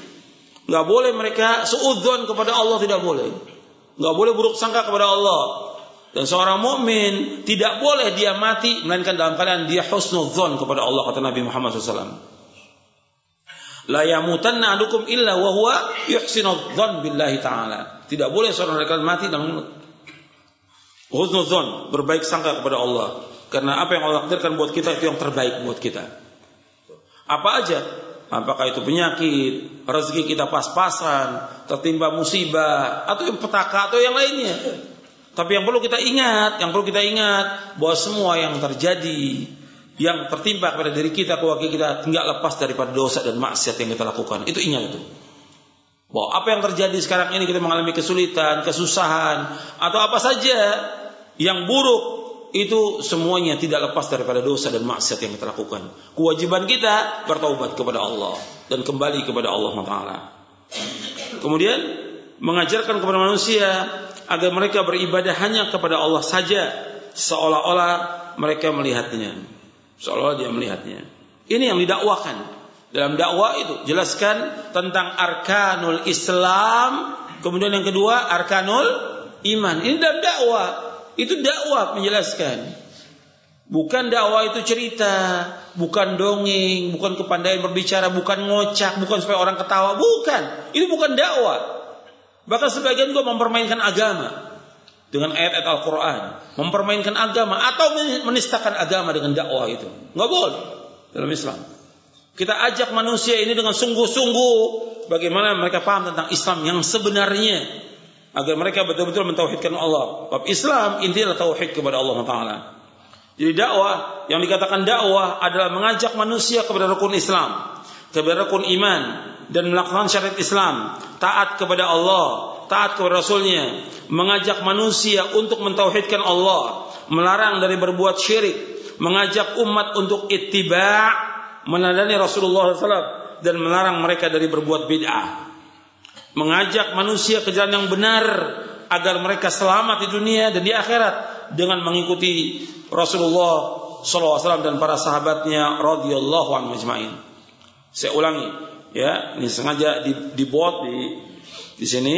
Nggak boleh mereka seudzon kepada Allah tidak boleh. Nggak boleh buruk sangka kepada Allah. Dan seorang mukmin tidak boleh dia mati melainkan dalam keadaan dia husnudzon kepada Allah kata Nabi Muhammad SAW. La yamutanna adukum illa wa huwa yuhsinudzon billahi taala. Tidak boleh seorang mereka mati dalam husnudzon, berbaik sangka kepada Allah. Karena apa yang Allah takdirkan buat kita itu yang terbaik buat kita. Apa aja? Apakah itu penyakit, rezeki kita pas-pasan, tertimpa musibah, atau yang petaka atau yang lainnya. Tapi yang perlu kita ingat, yang perlu kita ingat bahwa semua yang terjadi yang tertimpa kepada diri kita, keluarga kita tidak lepas daripada dosa dan maksiat yang kita lakukan. Itu ingat itu. Bahwa apa yang terjadi sekarang ini kita mengalami kesulitan, kesusahan atau apa saja yang buruk itu semuanya tidak lepas daripada dosa dan maksiat yang kita lakukan. Kewajiban kita bertaubat kepada Allah dan kembali kepada Allah Taala. Kemudian mengajarkan kepada manusia agar mereka beribadah hanya kepada Allah saja seolah-olah mereka melihatnya. Seolah-olah dia melihatnya. Ini yang didakwakan. Dalam dakwah itu jelaskan tentang arkanul Islam kemudian yang kedua arkanul iman. Ini dalam dakwah itu dakwah menjelaskan Bukan dakwah itu cerita, bukan dongeng, bukan kepandaian berbicara, bukan ngocak, bukan supaya orang ketawa, bukan. Ini bukan dakwah. Bahkan sebagian juga mempermainkan agama dengan ayat-ayat Al-Quran, mempermainkan agama atau menistakan agama dengan dakwah itu. Nggak boleh dalam Islam. Kita ajak manusia ini dengan sungguh-sungguh bagaimana mereka paham tentang Islam yang sebenarnya agar mereka betul-betul mentauhidkan Allah. Bab Islam intinya tauhid kepada Allah Taala. Jadi dakwah yang dikatakan dakwah adalah mengajak manusia kepada rukun Islam, kepada rukun iman, dan melakukan syariat Islam, taat kepada Allah, taat kepada Rasulnya, mengajak manusia untuk mentauhidkan Allah, melarang dari berbuat syirik, mengajak umat untuk ittiba' menandani Rasulullah SAW dan melarang mereka dari berbuat bid'ah. Mengajak manusia ke jalan yang benar agar mereka selamat di dunia dan di akhirat dengan mengikuti Rasulullah SAW dan para sahabatnya radhiyallahu anhu majma'in. Saya ulangi, ya ini sengaja dibuat di di sini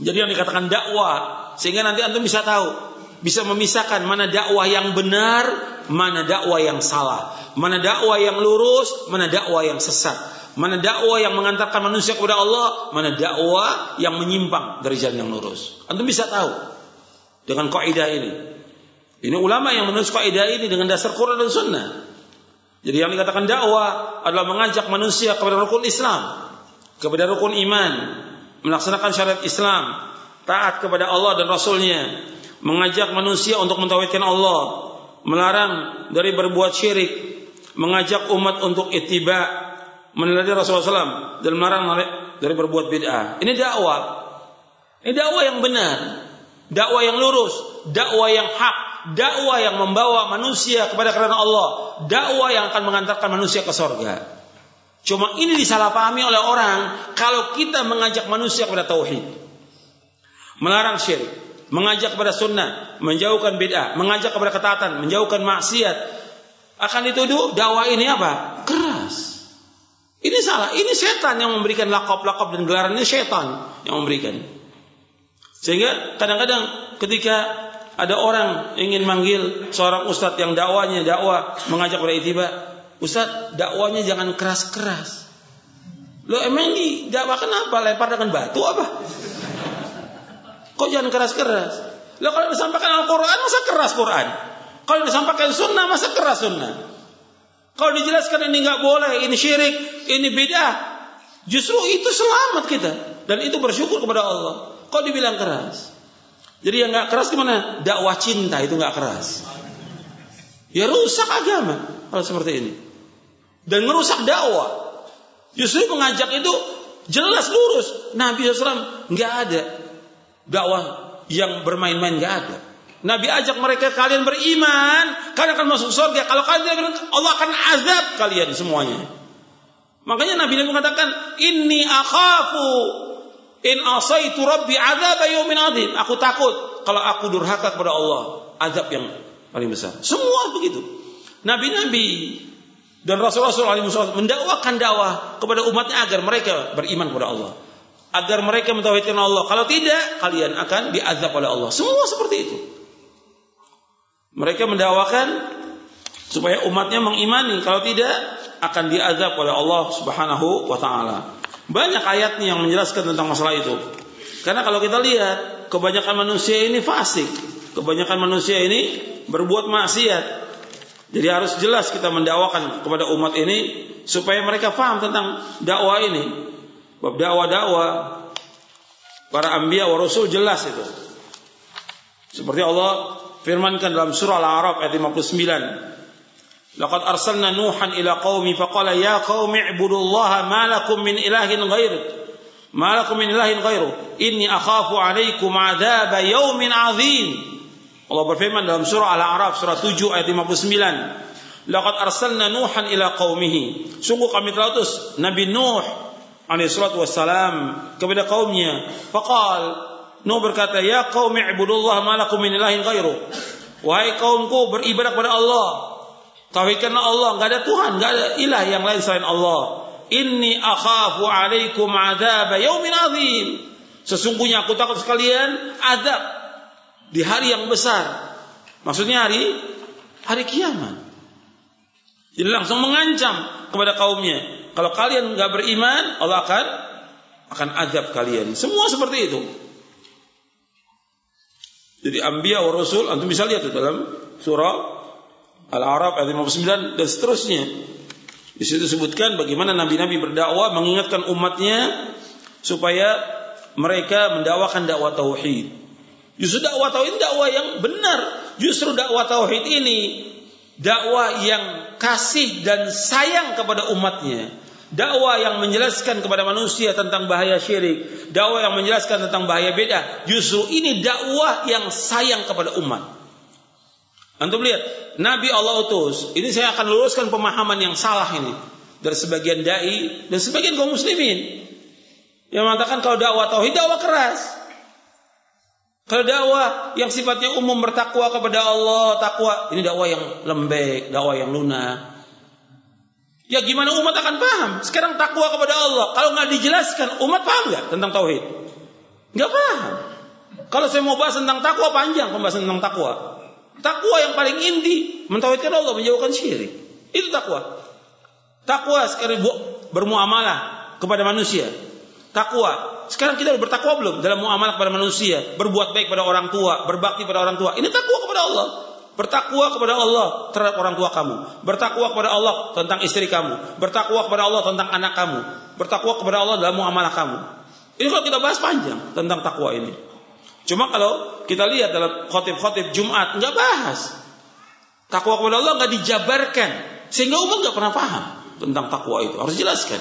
jadi yang dikatakan dakwah sehingga nanti antum bisa tahu bisa memisahkan mana dakwah yang benar mana dakwah yang salah mana dakwah yang lurus mana dakwah yang sesat mana dakwah yang mengantarkan manusia kepada Allah mana dakwah yang menyimpang dari jalan yang lurus. Antum bisa tahu dengan kaidah ini. Ini ulama yang menulis kaidah ini dengan dasar Quran dan Sunnah. Jadi yang dikatakan dakwah adalah mengajak manusia kepada rukun Islam, kepada rukun iman, melaksanakan syariat Islam, taat kepada Allah dan Rasulnya, mengajak manusia untuk mentauhidkan Allah, melarang dari berbuat syirik, mengajak umat untuk ittiba, meneladani Rasulullah SAW dan melarang dari berbuat bid'ah. Ini dakwah. Ini dakwah yang benar, dakwah yang lurus, dakwah yang hak, dakwah yang membawa manusia kepada kerana Allah, dakwah yang akan mengantarkan manusia ke sorga. Cuma ini disalahpahami oleh orang kalau kita mengajak manusia kepada tauhid, melarang syirik, mengajak kepada sunnah, menjauhkan bid'ah, mengajak kepada ketaatan, menjauhkan maksiat, akan dituduh dakwah ini apa? Keras. Ini salah. Ini setan yang memberikan lakop-lakop dan gelaran ini setan yang memberikan. Sehingga kadang-kadang ketika ada orang ingin manggil seorang ustadz yang dakwanya dakwah mengajak pada itiba, ustadz dakwanya jangan keras-keras. Lo emang di dakwah kenapa? Lempar dengan batu apa? Kok jangan keras-keras? Lo kalau disampaikan Al-Quran masa keras Quran? Kalau disampaikan sunnah masa keras sunnah? Kalau dijelaskan ini nggak boleh, ini syirik, ini beda, justru itu selamat kita dan itu bersyukur kepada Allah. Kok dibilang keras? Jadi yang nggak keras gimana? Dakwah cinta itu nggak keras. Ya rusak agama kalau seperti ini. Dan merusak dakwah. Justru mengajak itu jelas lurus. Nabi SAW nggak ada dakwah yang bermain-main nggak ada. Nabi ajak mereka kalian beriman, kalian akan masuk surga. Kalau kalian tidak Allah akan azab kalian semuanya. Makanya Nabi Nabi mengatakan, "Inni akhafu In asaitu rabbi azab yaumin adzim. Aku takut kalau aku durhaka kepada Allah, azab yang paling besar. Semua begitu. Nabi-nabi dan rasul-rasul alaihi mendakwakan dakwah kepada umatnya agar mereka beriman kepada Allah. Agar mereka mentauhidkan Allah. Kalau tidak, kalian akan diazab oleh Allah. Semua seperti itu. Mereka mendakwakan supaya umatnya mengimani. Kalau tidak, akan diazab oleh Allah Subhanahu wa taala. Banyak ayatnya yang menjelaskan tentang masalah itu. Karena kalau kita lihat, kebanyakan manusia ini fasik. Kebanyakan manusia ini berbuat maksiat. Jadi harus jelas kita mendakwakan kepada umat ini supaya mereka paham tentang dakwah ini. Bab dakwah-dakwah para anbiya wa rasul jelas itu. Seperti Allah firmankan dalam surah Al-A'raf ayat 59. Laqad arsalna Nuhan ila qaumi faqala ya qaumi ibudullaha ma lakum min ilahin ghairu. Ma lakum min ilahin ghairu. Inni akhafu alaikum adzab yaumin azim. Allah berfirman dalam surah Al-A'raf surah 7 ayat 59. Laqad arsalna Nuhan ila qaumihi. Sungguh kami telah utus Nabi Nuh alaihi salatu wassalam kepada kaumnya. Faqal Nuh berkata, "Ya qaumi ibudullah ma lakum min ilahin ghairu." Wahai kaumku beribadah kepada Allah Tauhidkanlah Allah, nggak ada Tuhan, nggak ada ilah yang lain selain Allah. Inni akhafu alaikum adzab yaumin azim. Sesungguhnya aku takut sekalian azab di hari yang besar. Maksudnya hari hari kiamat. Jadi langsung mengancam kepada kaumnya. Kalau kalian nggak beriman, Allah akan akan azab kalian. Semua seperti itu. Jadi Ambiya wa Rasul, antum bisa lihat itu dalam surah Al-Arab ayat 59 dan seterusnya. Di situ disebutkan bagaimana nabi-nabi berdakwah mengingatkan umatnya supaya mereka mendakwakan dakwah tauhid. Justru dakwah tauhid dakwah yang benar. Justru dakwah tauhid ini dakwah yang kasih dan sayang kepada umatnya. Dakwah yang menjelaskan kepada manusia tentang bahaya syirik, dakwah yang menjelaskan tentang bahaya beda. Justru ini dakwah yang sayang kepada umat. Antum lihat, Nabi Allah utus. Ini saya akan luruskan pemahaman yang salah ini dari sebagian dai dan sebagian kaum muslimin yang mengatakan kalau dakwah tauhid dakwah keras. Kalau dakwah yang sifatnya umum bertakwa kepada Allah, takwa ini dakwah yang lembek, dakwah yang lunak. Ya gimana umat akan paham? Sekarang takwa kepada Allah. Kalau nggak dijelaskan, umat paham nggak tentang tauhid? Nggak paham. Kalau saya mau bahas tentang takwa panjang pembahasan tentang takwa. Takwa yang paling inti mentauhidkan Allah, menjauhkan syirik. Itu takwa. Takwa sekarang bermuamalah kepada manusia. Takwa. Sekarang kita bertakwa belum dalam muamalah kepada manusia, berbuat baik pada orang tua, berbakti pada orang tua. Ini takwa kepada Allah. Bertakwa kepada Allah terhadap orang tua kamu. Bertakwa kepada Allah tentang istri kamu. Bertakwa kepada Allah tentang anak kamu. Bertakwa kepada Allah dalam muamalah kamu. Ini kalau kita bahas panjang tentang takwa ini. Cuma kalau kita lihat dalam khotib-khotib Jumat nggak bahas takwa kepada Allah nggak dijabarkan sehingga umat nggak pernah paham tentang takwa itu harus jelaskan.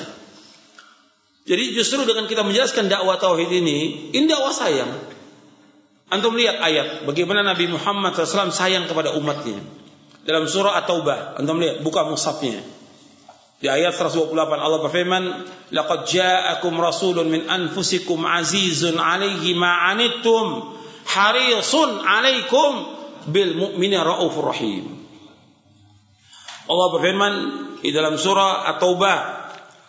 Jadi justru dengan kita menjelaskan dakwah tauhid ini, ini dakwah sayang. Antum lihat ayat bagaimana Nabi Muhammad SAW sayang kepada umatnya dalam surah At-Taubah. Antum lihat buka mushafnya. Di ayat 128 Allah berfirman, "Laqad ja'akum rasulun min anfusikum azizun 'alaihi ma 'anittum, harisun 'alaikum bil mu'minina raufur rahim." Allah berfirman di dalam surah At-Taubah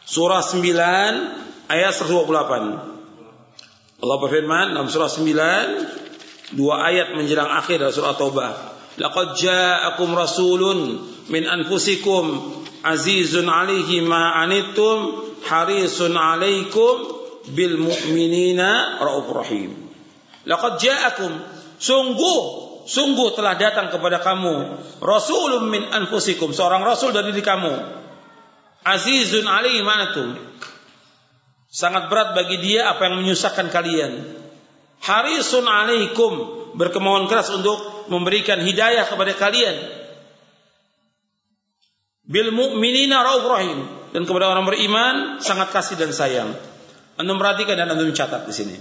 surah 9 ayat 128. Allah berfirman dalam surah 9 dua ayat menjelang akhir dari surah Taubah. Laqad ja'akum rasulun min anfusikum azizun 'alaihi ma anittum harisun 'alaikum bil mu'minina raufur rahim. Laqad ja'akum sungguh sungguh telah datang kepada kamu rasulun min anfusikum seorang rasul dari diri kamu azizun alaihi ma'anatum sangat berat bagi dia apa yang menyusahkan kalian harisun alaikum berkemauan keras untuk memberikan hidayah kepada kalian bil mu'minina rauf rahim dan kepada orang beriman sangat kasih dan sayang. Anda perhatikan dan Anda mencatat di sini.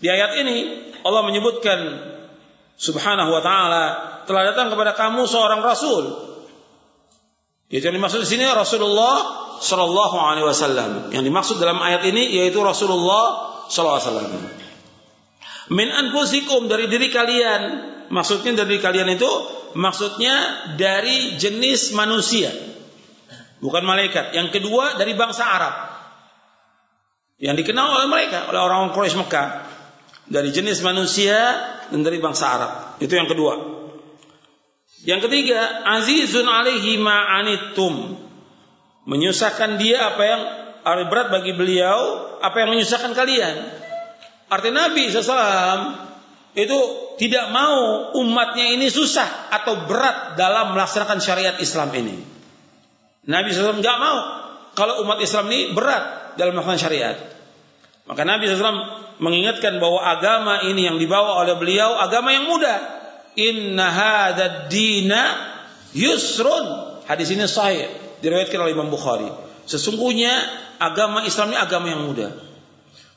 Di ayat ini Allah menyebutkan Subhanahu wa taala telah datang kepada kamu seorang rasul. Itu yang dimaksud di sini Rasulullah Shallallahu Alaihi Wasallam. Yang dimaksud dalam ayat ini yaitu Rasulullah Shallallahu Alaihi Wasallam. Min anfusikum dari diri kalian. Maksudnya dari kalian itu maksudnya dari jenis manusia. Bukan malaikat. Yang kedua dari bangsa Arab. Yang dikenal oleh mereka, oleh orang-orang Quraisy Mekah. Dari jenis manusia dan dari bangsa Arab. Itu yang kedua. Yang ketiga, azizun alaihi ma'anittum. Menyusahkan dia apa yang berat bagi beliau, apa yang menyusahkan kalian. Artinya Nabi SAW itu tidak mau umatnya ini susah atau berat dalam melaksanakan syariat Islam ini. Nabi SAW nggak mau kalau umat Islam ini berat dalam melaksanakan syariat. Maka Nabi SAW mengingatkan bahwa agama ini yang dibawa oleh beliau agama yang mudah. Inna hadad dina yusrun. Hadis ini sahih diriwayatkan oleh Imam Bukhari. Sesungguhnya agama Islam ini agama yang mudah.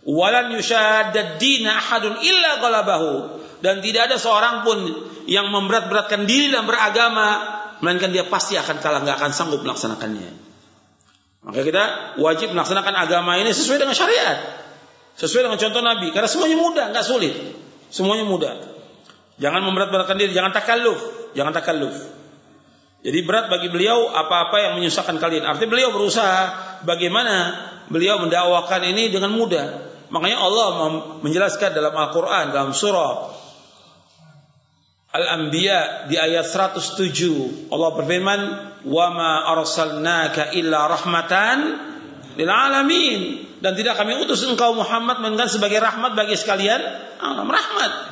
Walan yushaddad dina ahadun illa galabahu dan tidak ada seorang pun yang memberat-beratkan diri dalam beragama melainkan dia pasti akan kalah nggak akan sanggup melaksanakannya. Maka kita wajib melaksanakan agama ini sesuai dengan syariat, sesuai dengan contoh Nabi karena semuanya mudah, nggak sulit, semuanya mudah. Jangan memberat-beratkan diri, jangan takalluf, jangan takalluf. Jadi berat bagi beliau apa-apa yang menyusahkan kalian. Artinya beliau berusaha bagaimana beliau mendakwakan ini dengan mudah. Makanya Allah menjelaskan dalam Al-Quran dalam surah Al-Anbiya di ayat 107 Allah berfirman arsalnaka illa rahmatan lil alamin dan tidak kami utus engkau Muhammad melainkan sebagai rahmat bagi sekalian alam rahmat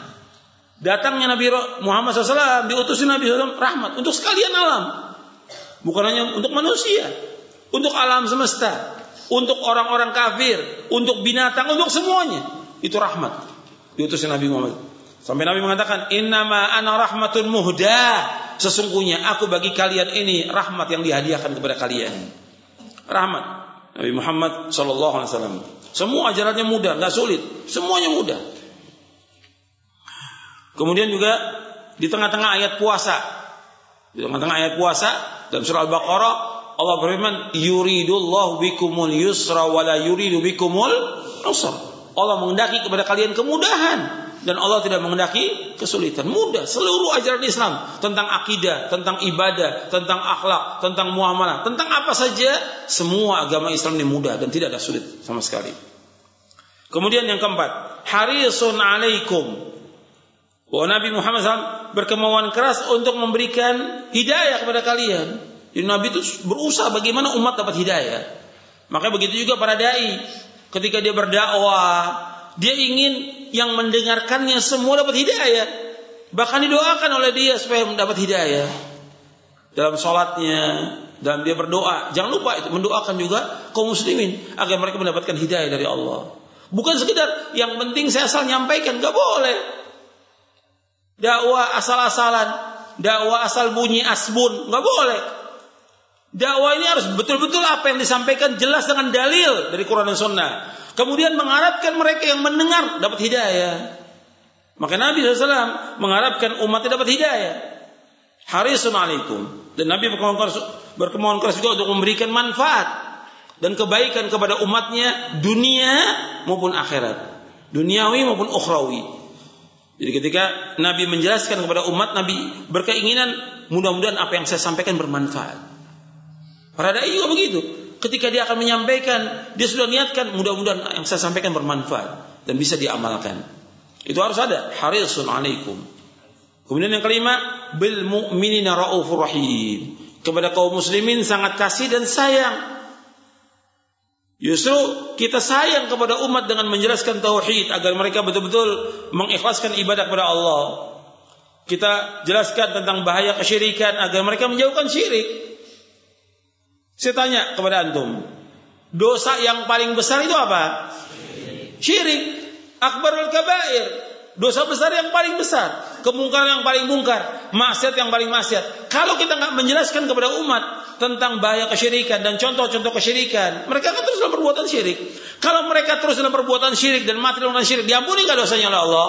Datangnya Nabi Muhammad SAW diutus Nabi SAW rahmat untuk sekalian alam. Bukan hanya untuk manusia, untuk alam semesta, untuk orang-orang kafir, untuk binatang, untuk semuanya. Itu rahmat. Diutus Nabi Muhammad. Sampai Nabi mengatakan, Innama ana rahmatun muhda. Sesungguhnya aku bagi kalian ini rahmat yang dihadiahkan kepada kalian. Rahmat. Nabi Muhammad Wasallam. Semua ajarannya mudah, nggak sulit. Semuanya mudah. Kemudian juga di tengah-tengah ayat puasa. Di tengah-tengah ayat puasa dalam surah Al-Baqarah Allah berfirman yuridullahu bikumul yusra wa la yuridu bikumul usra. Allah mengendaki kepada kalian kemudahan dan Allah tidak mengendaki kesulitan. Mudah seluruh ajaran Islam tentang akidah, tentang ibadah, tentang akhlak, tentang muamalah, tentang apa saja semua agama Islam ini mudah dan tidak ada sulit sama sekali. Kemudian yang keempat, harisun alaikum bahwa Nabi Muhammad SAW berkemauan keras untuk memberikan hidayah kepada kalian. Jadi Nabi itu berusaha bagaimana umat dapat hidayah. Maka begitu juga para dai ketika dia berdakwah, dia ingin yang mendengarkannya semua dapat hidayah. Bahkan didoakan oleh dia supaya mendapat hidayah. Dalam sholatnya, dalam dia berdoa. Jangan lupa itu mendoakan juga kaum muslimin agar mereka mendapatkan hidayah dari Allah. Bukan sekedar yang penting saya asal nyampaikan, gak boleh dakwah asal-asalan, dakwah asal bunyi asbun, nggak boleh. Dakwah ini harus betul-betul apa yang disampaikan jelas dengan dalil dari Quran dan Sunnah. Kemudian mengharapkan mereka yang mendengar dapat hidayah. Maka Nabi SAW mengharapkan umatnya dapat hidayah. Harisun alaikum. Dan Nabi berkemauan keras juga untuk memberikan manfaat dan kebaikan kepada umatnya dunia maupun akhirat. Duniawi maupun ukhrawi. Jadi ketika Nabi menjelaskan kepada umat, Nabi berkeinginan mudah-mudahan apa yang saya sampaikan bermanfaat. Para dai juga begitu. Ketika dia akan menyampaikan, dia sudah niatkan mudah-mudahan yang saya sampaikan bermanfaat dan bisa diamalkan. Itu harus ada harisun alaikum. Kemudian yang kelima, bil mu'minina raufur rahim. Kepada kaum muslimin sangat kasih dan sayang. Justru kita sayang kepada umat dengan menjelaskan tauhid agar mereka betul-betul mengikhlaskan ibadah kepada Allah. Kita jelaskan tentang bahaya kesyirikan agar mereka menjauhkan syirik. Saya tanya kepada antum, dosa yang paling besar itu apa? Syirik. Akbarul kabair. Dosa besar yang paling besar, kemungkaran yang paling mungkar, maksiat yang paling maksiat. Kalau kita nggak menjelaskan kepada umat tentang bahaya kesyirikan dan contoh-contoh kesyirikan, mereka akan terus dalam perbuatan syirik. Kalau mereka terus dalam perbuatan syirik dan mati dalam syirik, diampuni nggak dosanya oleh Allah?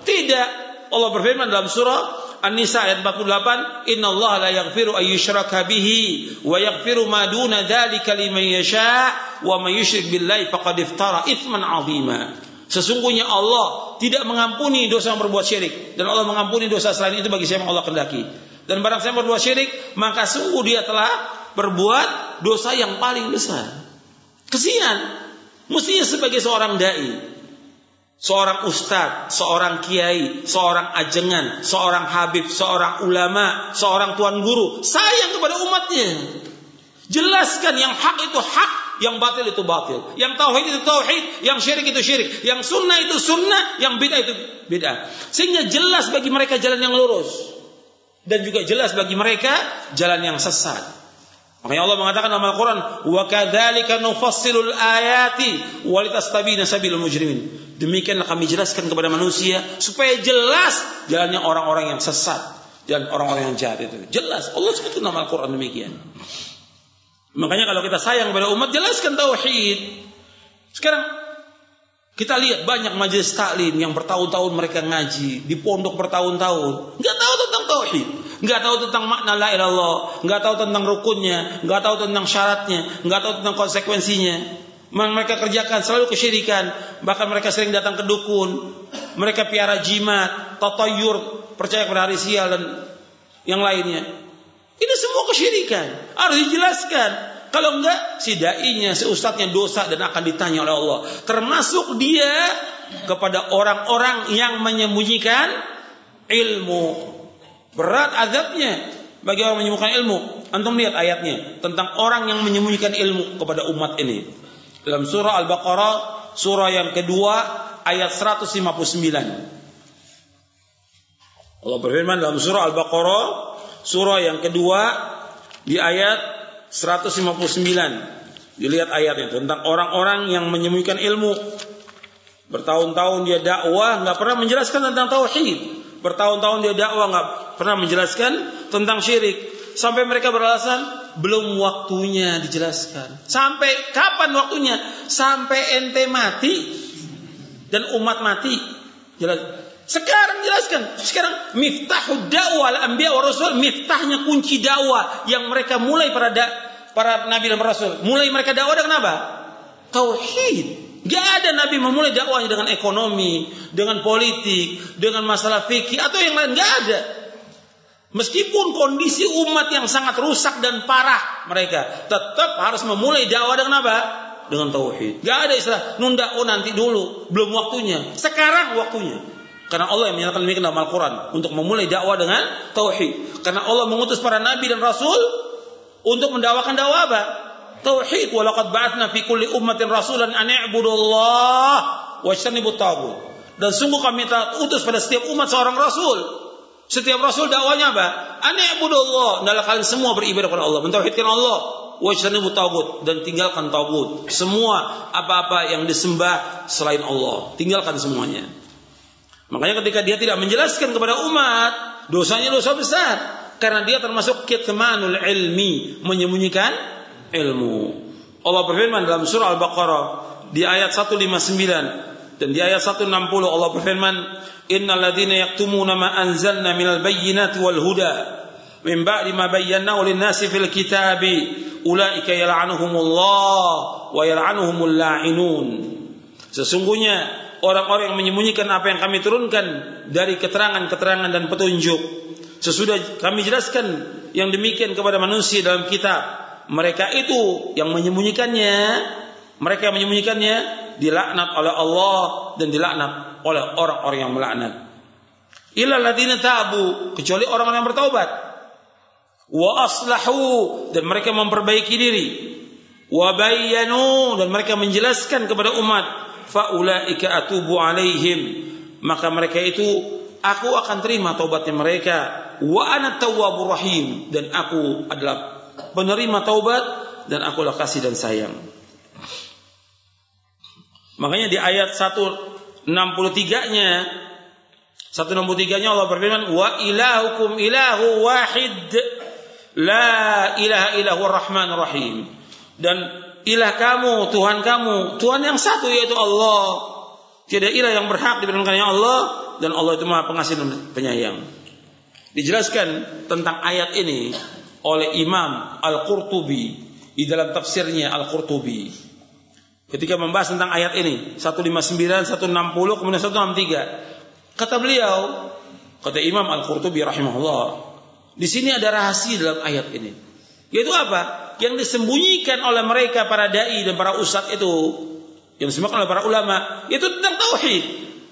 Tidak. Allah berfirman dalam surah An-Nisa ayat 48, "Inna Allah la yaghfiru ay yushraka bihi wa yaghfiru ma duna dzalika liman yasha wa may yusyrik billahi faqad iftara itsman 'azima." Sesungguhnya Allah tidak mengampuni dosa yang berbuat syirik dan Allah mengampuni dosa selain itu bagi siapa Allah kehendaki. Dan barang siapa berbuat syirik, maka sungguh dia telah berbuat dosa yang paling besar. Kesian. Mestinya sebagai seorang dai, seorang ustadz, seorang kiai, seorang ajengan, seorang habib, seorang ulama, seorang tuan guru, sayang kepada umatnya. Jelaskan yang hak itu hak, yang batil itu batil. Yang tauhid itu tauhid, yang syirik itu syirik, yang sunnah itu sunnah, yang bid'ah itu bid'ah. Sehingga jelas bagi mereka jalan yang lurus dan juga jelas bagi mereka jalan yang sesat. Makanya Allah mengatakan dalam Al-Quran, "Wa kadzalika nufassilul ayati wa litastabina sabilul mujrimin." Demikianlah kami jelaskan kepada manusia supaya jelas jalannya orang-orang yang sesat dan orang-orang yang jahat itu. Jelas Allah sebutkan dalam Al-Quran demikian. Makanya kalau kita sayang kepada umat, jelaskan tauhid. Sekarang kita lihat banyak majelis taklim yang bertahun-tahun mereka ngaji di pondok bertahun-tahun, nggak tahu tentang tauhid. Nggak tahu tentang makna la ilallah, nggak tahu tentang rukunnya, nggak tahu tentang syaratnya, nggak tahu tentang konsekuensinya. Mereka kerjakan selalu kesyirikan, bahkan mereka sering datang ke dukun, mereka piara jimat, tatayur, percaya kepada hari sial dan yang lainnya. Ini semua kesyirikan, harus dijelaskan. Kalau enggak, si dai-nya, si ustadznya dosa dan akan ditanya oleh Allah. Termasuk dia kepada orang-orang yang menyembunyikan ilmu. Berat azabnya bagi orang menyembunyikan ilmu. Antum lihat ayatnya tentang orang yang menyembunyikan ilmu kepada umat ini. Dalam surah Al-Baqarah, surah yang kedua, ayat 159. Allah berfirman dalam surah Al-Baqarah, surah yang kedua, di ayat 159. Dilihat ayatnya tentang orang-orang yang menyembunyikan ilmu. Bertahun-tahun dia dakwah nggak pernah menjelaskan tentang tauhid. Bertahun-tahun dia dakwah nggak pernah menjelaskan tentang syirik. Sampai mereka beralasan belum waktunya dijelaskan. Sampai kapan waktunya? Sampai ente mati dan umat mati. Sekarang jelaskan. Sekarang miftahud dakwah al-anbiya wa rasul miftahnya kunci dakwah yang mereka mulai para da, para nabi dan rasul. Mulai mereka dakwah dengan apa? Tauhid. Gak ada Nabi memulai dakwahnya dengan ekonomi, dengan politik, dengan masalah fikih atau yang lain. Gak ada. Meskipun kondisi umat yang sangat rusak dan parah mereka tetap harus memulai dakwah dengan apa? Dengan tauhid. Gak ada istilah nunda oh nanti dulu, belum waktunya. Sekarang waktunya. Karena Allah yang menyatakan demikian dalam Al-Quran untuk memulai dakwah dengan tauhid. Karena Allah mengutus para nabi dan rasul untuk mendakwakan dakwah apa? tauhid wa laqad ba'atsna fi kulli ummatin rasulan an i'budullah wajtanibut tagut. Dan sungguh kami telah utus pada setiap umat seorang rasul. Setiap rasul dakwanya apa? An i'budullah. Kalian semua beribadah kepada Allah, mentauhidkan Allah. Dan tinggalkan tagut. Semua apa-apa yang disembah selain Allah, tinggalkan semuanya. Makanya ketika dia tidak menjelaskan kepada umat, dosanya dosa besar. Karena dia termasuk kitmanul ilmi, menyembunyikan ilmu. Allah berfirman dalam surah Al-Baqarah di ayat 159 dan di ayat 160 Allah berfirman innal ladzina yaktumuna ma anzalna minal bayyinati wal huda min ba'di ma bayyanahu lin-nasi fil kitabi ulaika yal'anuhumullah wa yal'anuhumul la'inun. Sesungguhnya orang-orang yang menyembunyikan apa yang kami turunkan dari keterangan-keterangan dan petunjuk sesudah kami jelaskan yang demikian kepada manusia dalam kitab mereka itu yang menyembunyikannya, mereka yang menyembunyikannya dilaknat oleh Allah dan dilaknat oleh orang-orang yang melaknat. Illa ladina tabu, kecuali orang-orang yang bertaubat. Wa aslahu dan mereka memperbaiki diri. Wa bayyanu dan mereka menjelaskan kepada umat, faulaika atubu alaihim. Maka mereka itu aku akan terima taubatnya mereka. Wa ana tawwabur rahim dan aku adalah penerima taubat dan aku lah kasih dan sayang. Makanya di ayat 163-nya 163-nya Allah berfirman wa ilahukum ilahu wahid la ilaha illahu rahman rahim dan ilah kamu Tuhan kamu Tuhan yang satu yaitu Allah tidak ilah yang berhak diberikan Allah dan Allah itu Maha Pengasih dan Penyayang dijelaskan tentang ayat ini oleh Imam Al-Qurtubi di dalam tafsirnya Al-Qurtubi. Ketika membahas tentang ayat ini 159, 160, kemudian 163. Kata beliau, kata Imam Al-Qurtubi rahimahullah, di sini ada rahasia dalam ayat ini. Yaitu apa? Yang disembunyikan oleh mereka para dai dan para ustadz itu, yang disebutkan oleh para ulama, itu tentang tauhid.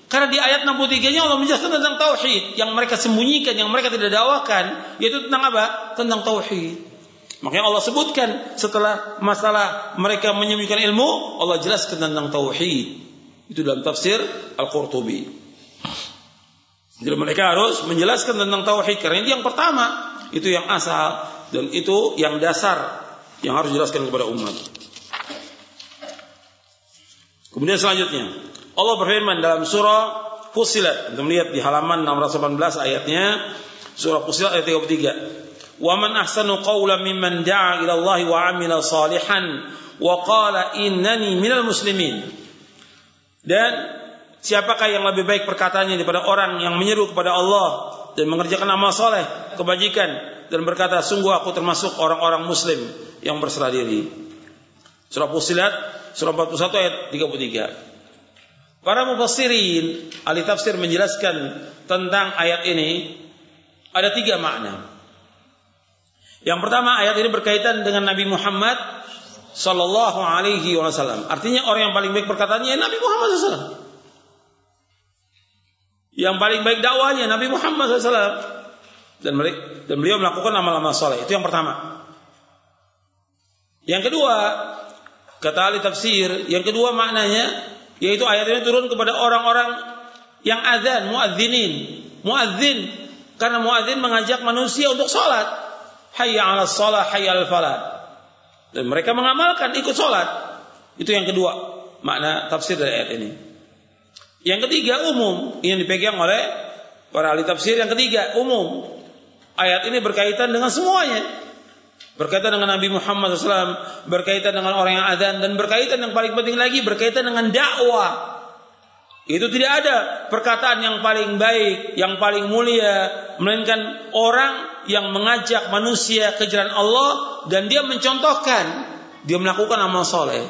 Karena di ayat 63-nya Allah menjelaskan tentang tauhid yang mereka sembunyikan, yang mereka tidak dakwakan, yaitu tentang apa? Tentang tauhid. Makanya Allah sebutkan setelah masalah mereka menyembunyikan ilmu, Allah jelaskan tentang tauhid. Itu dalam tafsir Al-Qurtubi. Jadi mereka harus menjelaskan tentang tauhid karena itu yang pertama, itu yang asal dan itu yang dasar yang harus dijelaskan kepada umat. Kemudian selanjutnya, Allah berfirman dalam surah Fusilat. Kita melihat di halaman 618 ayatnya surah Fusilat ayat 33. Wa man ahsanu qawlan mimman da'a ila Allah wa 'amila salihan wa qala innani minal muslimin. Dan siapakah yang lebih baik perkataannya daripada orang yang menyeru kepada Allah dan mengerjakan amal soleh, kebajikan dan berkata sungguh aku termasuk orang-orang muslim yang berserah diri. Surah Fusilat surah 41 ayat 33. Para mufassirin, ahli tafsir menjelaskan tentang ayat ini ada tiga makna. Yang pertama ayat ini berkaitan dengan Nabi Muhammad Sallallahu Alaihi Wasallam. Artinya orang yang paling baik perkataannya Nabi Muhammad SAW. Yang paling baik dakwahnya Nabi Muhammad SAW. Dan, dan beliau melakukan amal-amal soleh. Itu yang pertama. Yang kedua, kata ahli tafsir, yang kedua maknanya yaitu ayat ini turun kepada orang-orang yang azan, muadzinin. Muadzin karena muadzin mengajak manusia untuk sholat. Hayya 'ala shalah, hayya 'alal falah. Dan mereka mengamalkan ikut sholat. Itu yang kedua makna tafsir dari ayat ini. Yang ketiga umum yang dipegang oleh para ahli tafsir. Yang ketiga umum. Ayat ini berkaitan dengan semuanya. Berkaitan dengan Nabi Muhammad SAW, berkaitan dengan orang yang adzan dan berkaitan yang paling penting lagi berkaitan dengan dakwah. Itu tidak ada perkataan yang paling baik, yang paling mulia, melainkan orang yang mengajak manusia ke jalan Allah dan dia mencontohkan, dia melakukan amal soleh.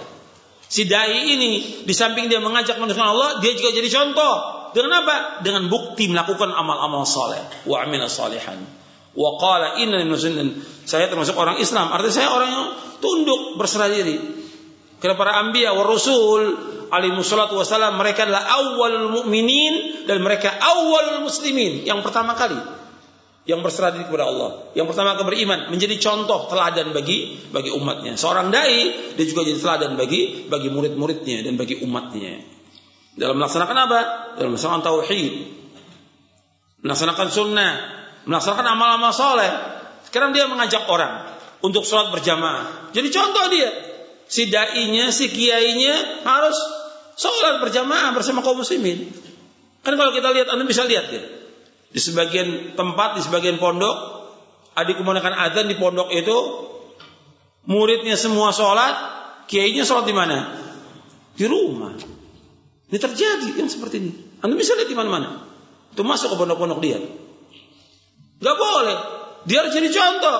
Si dai ini di samping dia mengajak manusia Allah, dia juga jadi contoh. Dengan apa? Dengan bukti melakukan amal-amal soleh. Wa amina salihan. Wa qala inna muslimin. Saya termasuk orang Islam. Artinya saya orang yang tunduk berserah diri. Kepada para anbiya wa rasul alaihi wassalatu wassalam mereka adalah awal mukminin dan mereka awal muslimin yang pertama kali yang berserah diri kepada Allah, yang pertama kali beriman, menjadi contoh teladan bagi bagi umatnya. Seorang dai dia juga jadi teladan bagi bagi murid-muridnya dan bagi umatnya. Dalam melaksanakan apa? Dalam melaksanakan tauhid, melaksanakan sunnah, melaksanakan amal-amal soleh. Sekarang dia mengajak orang untuk sholat berjamaah. Jadi contoh dia, si dai-nya, si kiainya harus sholat berjamaah bersama kaum muslimin. Kan kalau kita lihat, anda bisa lihat ya, di sebagian tempat, di sebagian pondok, adik kemudian adzan di pondok itu, muridnya semua sholat, kiainya sholat di mana? Di rumah. Ini terjadi yang seperti ini. Anda bisa lihat di mana-mana. Itu masuk ke pondok-pondok dia. Gak boleh. Dia harus jadi contoh.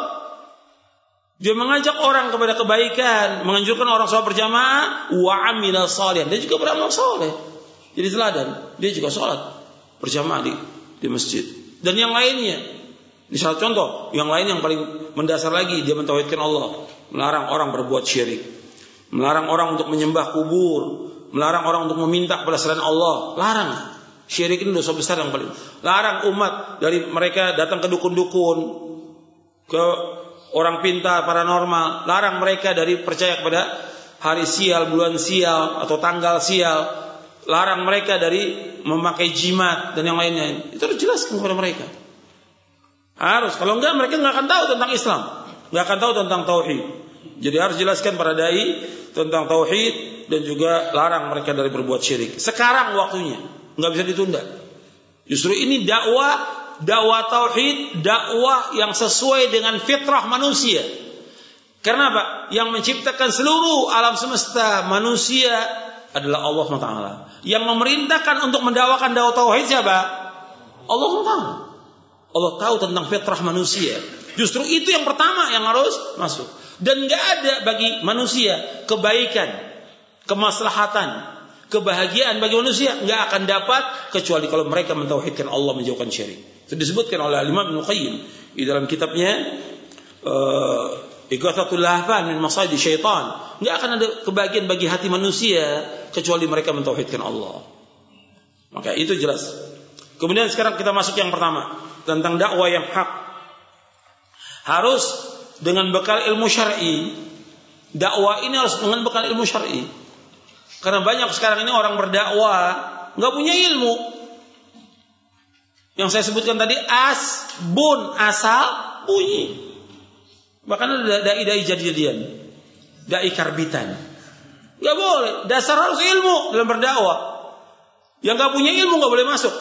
Dia mengajak orang kepada kebaikan, menganjurkan orang sholat berjamaah, wa amila salih. Dia juga beramal soleh. Jadi teladan. Dia juga sholat berjamaah di, di masjid. Dan yang lainnya. Ini salah contoh. Yang lain yang paling mendasar lagi dia mentauhidkan Allah. melarang orang berbuat syirik, melarang orang untuk menyembah kubur, melarang orang untuk meminta kepada selain Allah, larang. Syirik ini dosa besar yang paling. Larang umat dari mereka datang ke dukun-dukun, ke orang pintar, paranormal, larang mereka dari percaya kepada hari sial, bulan sial atau tanggal sial, larang mereka dari memakai jimat dan yang lainnya. Itu harus jelaskan kepada mereka. Harus, kalau enggak mereka nggak akan tahu tentang Islam, nggak akan tahu tentang tauhid. Jadi harus jelaskan pada dai tentang tauhid dan juga larang mereka dari berbuat syirik. Sekarang waktunya nggak bisa ditunda. Justru ini dakwah dakwah tauhid, dakwah yang sesuai dengan fitrah manusia. Karena apa? Yang menciptakan seluruh alam semesta manusia adalah Allah SWT. Yang memerintahkan untuk mendakwakan dakwah tauhid siapa? Allah SWT. Allah tahu tentang fitrah manusia. Justru itu yang pertama yang harus masuk. Dan nggak ada bagi manusia kebaikan, kemaslahatan, kebahagiaan bagi manusia nggak akan dapat kecuali kalau mereka mentauhidkan Allah menjauhkan syirik. Itu disebutkan oleh Imam Ibnu Qayyim di dalam kitabnya uh, Iqathatul Lahfan min Masaidi Syaitan. Nggak akan ada kebahagiaan bagi hati manusia kecuali mereka mentauhidkan Allah. Maka itu jelas. Kemudian sekarang kita masuk yang pertama tentang dakwah yang hak. Harus dengan bekal ilmu syar'i. Dakwah ini harus dengan bekal ilmu syar'i. Karena banyak sekarang ini orang berdakwah nggak punya ilmu. Yang saya sebutkan tadi as, bun, asal, bunyi. Bahkan ada dai-dai jadi-jadian. Dai karbitan. Nggak boleh. Dasar harus ilmu dalam berdakwah. Yang nggak punya ilmu nggak boleh masuk.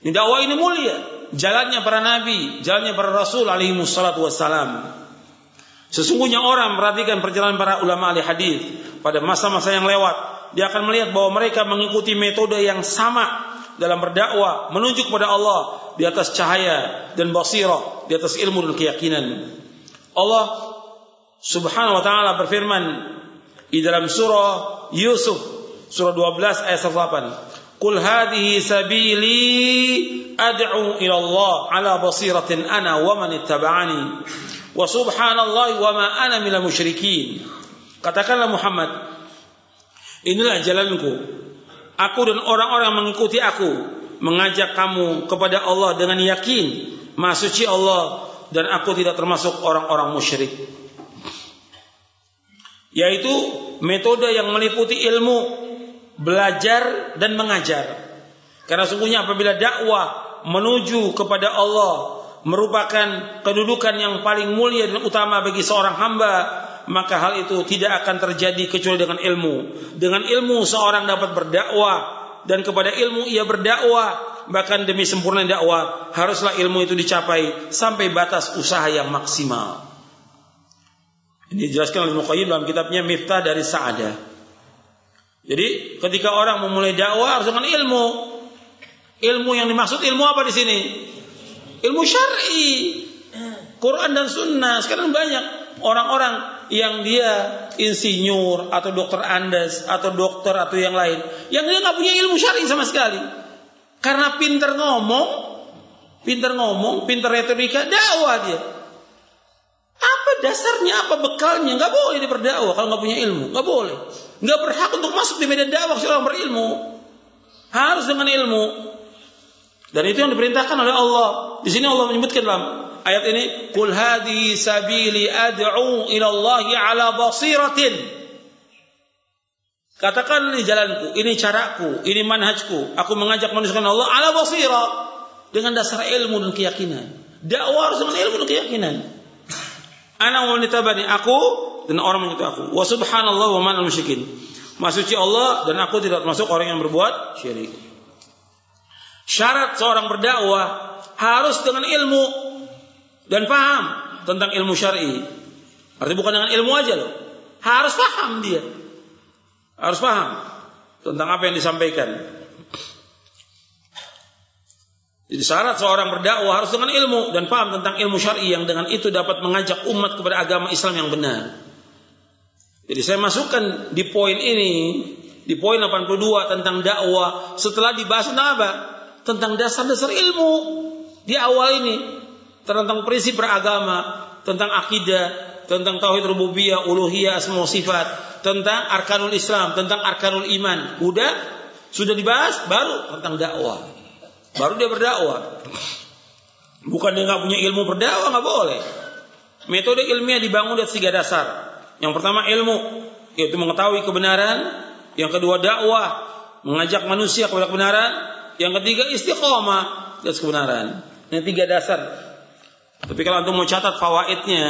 Ini dakwah ini mulia. Jalannya para nabi, jalannya para rasul alaihi wassalatu wassalam. Sesungguhnya orang perhatikan perjalanan para ulama ahli hadis pada masa-masa yang lewat, dia akan melihat bahwa mereka mengikuti metode yang sama dalam berdakwah menuju kepada Allah di atas cahaya dan basirah, di atas ilmu dan keyakinan. Allah Subhanahu wa taala berfirman di dalam surah Yusuf surah 12 ayat 108. Qul hadhihi sabili ad'u ila Allah ala basiratin ana wa man ittaba'ani Wa subhanallah wa ma ana minal musyrikin. Katakanlah Muhammad, inilah jalanku. Aku dan orang-orang mengikuti aku mengajak kamu kepada Allah dengan yakin, Maha suci Allah dan aku tidak termasuk orang-orang musyrik. Yaitu metode yang meliputi ilmu, belajar dan mengajar. Karena sungguhnya apabila dakwah menuju kepada Allah merupakan kedudukan yang paling mulia dan utama bagi seorang hamba, maka hal itu tidak akan terjadi kecuali dengan ilmu. Dengan ilmu seorang dapat berdakwah dan kepada ilmu ia berdakwah bahkan demi sempurna dakwah haruslah ilmu itu dicapai sampai batas usaha yang maksimal. Ini dijelaskan oleh Muqayyim dalam kitabnya Miftah dari Sa'adah. Jadi ketika orang memulai dakwah harus dengan ilmu. Ilmu yang dimaksud ilmu apa di sini? ilmu syar'i. Quran dan sunnah. Sekarang banyak orang-orang yang dia insinyur atau dokter andes atau dokter atau yang lain yang dia nggak punya ilmu syar'i sama sekali. Karena pinter ngomong, pinter ngomong, pinter retorika, dakwah dia. Apa dasarnya, apa bekalnya? Nggak boleh dia berdakwah kalau nggak punya ilmu, nggak boleh. Nggak berhak untuk masuk di medan dakwah seorang berilmu. Harus dengan ilmu. Dan itu yang diperintahkan oleh Allah. Di sini Allah menyebutkan dalam ayat ini, "Qul hadhi sabili ad'u ila Allah ala basiratin." Katakan ini jalanku, ini caraku, ini manhajku. Aku mengajak manusia kepada Allah ala basirah dengan dasar ilmu dan keyakinan. Dakwah harus dengan ilmu dan keyakinan. Ana wa nitabani aku dan orang mengikuti aku. Wa subhanallah wa man musyrikin. Masuci Allah dan aku tidak termasuk orang yang berbuat syirik. Syarat seorang berdakwah harus dengan ilmu dan paham tentang ilmu syar'i. Artinya bukan dengan ilmu aja loh. Harus paham dia. Harus paham tentang apa yang disampaikan. Jadi syarat seorang berdakwah harus dengan ilmu dan paham tentang ilmu syar'i yang dengan itu dapat mengajak umat kepada agama Islam yang benar. Jadi saya masukkan di poin ini, di poin 82 tentang dakwah setelah dibahas tentang apa? tentang dasar-dasar ilmu di awal ini tentang prinsip beragama, tentang akidah, tentang tauhid rububiyah, uluhiyah, asma sifat, tentang arkanul Islam, tentang arkanul iman. Udah sudah dibahas baru tentang dakwah. Baru dia berdakwah. Bukan dia nggak punya ilmu berdakwah nggak boleh. Metode ilmiah dibangun dari tiga dasar. Yang pertama ilmu, yaitu mengetahui kebenaran. Yang kedua dakwah, mengajak manusia kepada kebenaran. Yang ketiga istiqomah atas kebenaran. Ini tiga dasar. Tapi kalau antum mau catat fawaidnya,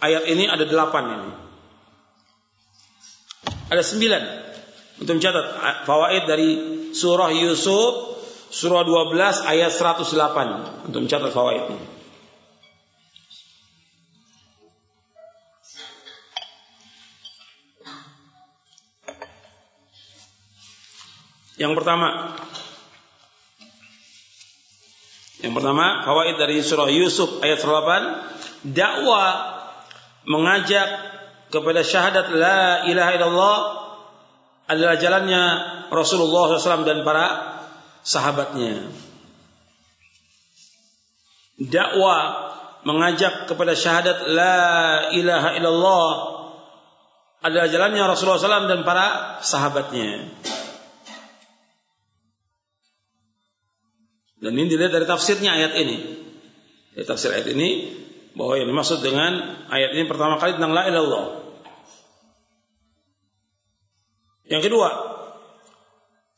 ayat ini ada delapan ini. Ada sembilan. Untuk mencatat fawaid dari surah Yusuf surah 12 ayat 108 untuk mencatat fawaidnya. Yang pertama Yang pertama fawaid dari surah Yusuf ayat 8 dakwah mengajak kepada syahadat la ilaha illallah adalah jalannya Rasulullah SAW dan para sahabatnya. Dakwah mengajak kepada syahadat la ilaha illallah adalah jalannya Rasulullah SAW dan para sahabatnya. Dan ini dilihat dari tafsirnya ayat ini. Dari tafsir ayat ini bahwa yang dimaksud dengan ayat ini pertama kali tentang la ilallah. Yang kedua,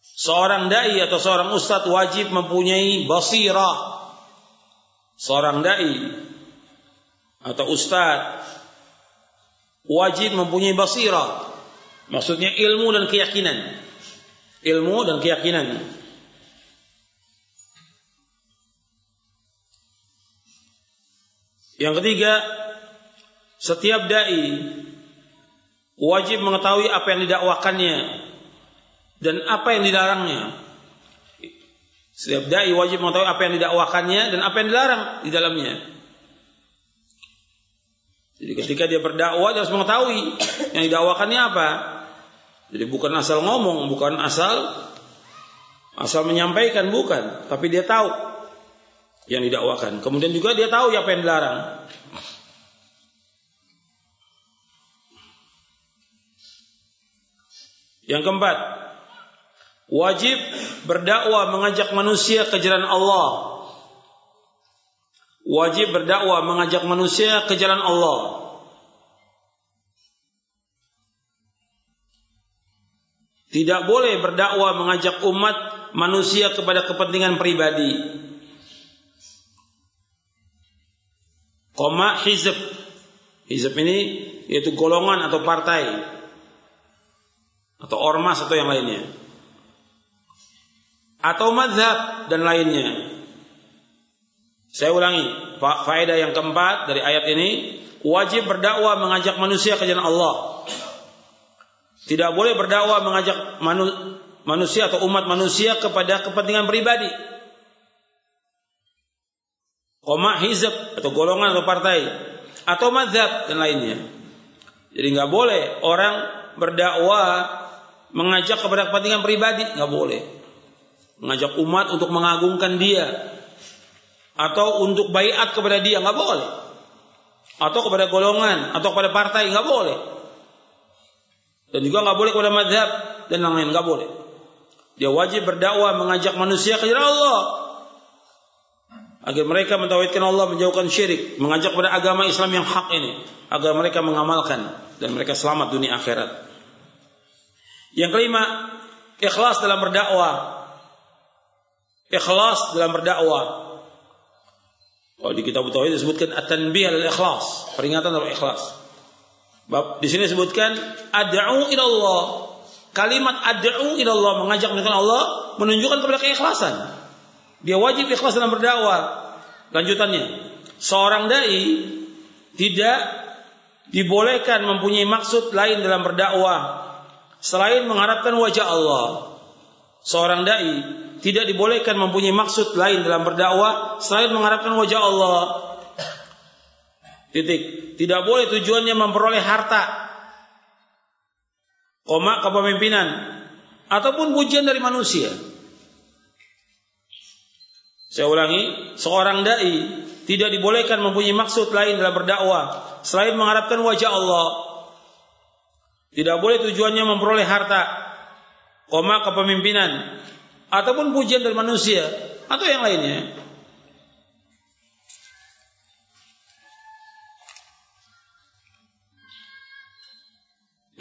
seorang dai atau seorang ustadz wajib mempunyai basirah. Seorang dai atau ustadz wajib mempunyai basirah. Maksudnya ilmu dan keyakinan. Ilmu dan keyakinan. Yang ketiga, setiap dai wajib mengetahui apa yang didakwakannya dan apa yang dilarangnya. Setiap dai wajib mengetahui apa yang didakwakannya dan apa yang dilarang di dalamnya. Jadi ketika dia berdakwah dia harus mengetahui yang didakwakannya apa. Jadi bukan asal ngomong, bukan asal asal menyampaikan bukan, tapi dia tahu yang didakwakan. Kemudian juga dia tahu apa yang dilarang. Yang keempat, wajib berdakwah mengajak manusia ke jalan Allah. Wajib berdakwah mengajak manusia ke jalan Allah. Tidak boleh berdakwah mengajak umat manusia kepada kepentingan pribadi. Koma hizb. Hizb ini yaitu golongan atau partai atau ormas atau yang lainnya. Atau mazhab dan lainnya. Saya ulangi, faedah yang keempat dari ayat ini, wajib berdakwah mengajak manusia ke jalan Allah. Tidak boleh berdakwah mengajak manu, manusia atau umat manusia kepada kepentingan pribadi koma hizab atau golongan atau partai atau madhab dan lainnya. Jadi nggak boleh orang berdakwah mengajak kepada kepentingan pribadi nggak boleh. Mengajak umat untuk mengagungkan dia atau untuk bayat kepada dia nggak boleh. Atau kepada golongan atau kepada partai nggak boleh. Dan juga nggak boleh kepada madhab dan lain-lain nggak boleh. Dia wajib berdakwah mengajak manusia ke jalan Allah agar mereka mentauhidkan Allah, menjauhkan syirik, mengajak pada agama Islam yang hak ini, agar mereka mengamalkan dan mereka selamat dunia akhirat. Yang kelima, ikhlas dalam berdakwah. Ikhlas dalam berdakwah. Kalau di kitab tauhid disebutkan at-tanbih al-ikhlas, peringatan dalam ikhlas. Bab di sini disebutkan ad'u ila Allah. Kalimat ad'u ila Allah mengajak menunjukkan Allah menunjukkan kepada keikhlasan. Dia wajib ikhlas dalam berdakwah. Lanjutannya, seorang dai tidak dibolehkan mempunyai maksud lain dalam berdakwah selain mengharapkan wajah Allah. Seorang dai tidak dibolehkan mempunyai maksud lain dalam berdakwah selain mengharapkan wajah Allah. Titik. Tidak boleh tujuannya memperoleh harta, koma kepemimpinan, ataupun pujian dari manusia. Saya ulangi, seorang dai tidak dibolehkan mempunyai maksud lain dalam berdakwah selain mengharapkan wajah Allah. Tidak boleh tujuannya memperoleh harta, koma kepemimpinan, ataupun pujian dari manusia atau yang lainnya.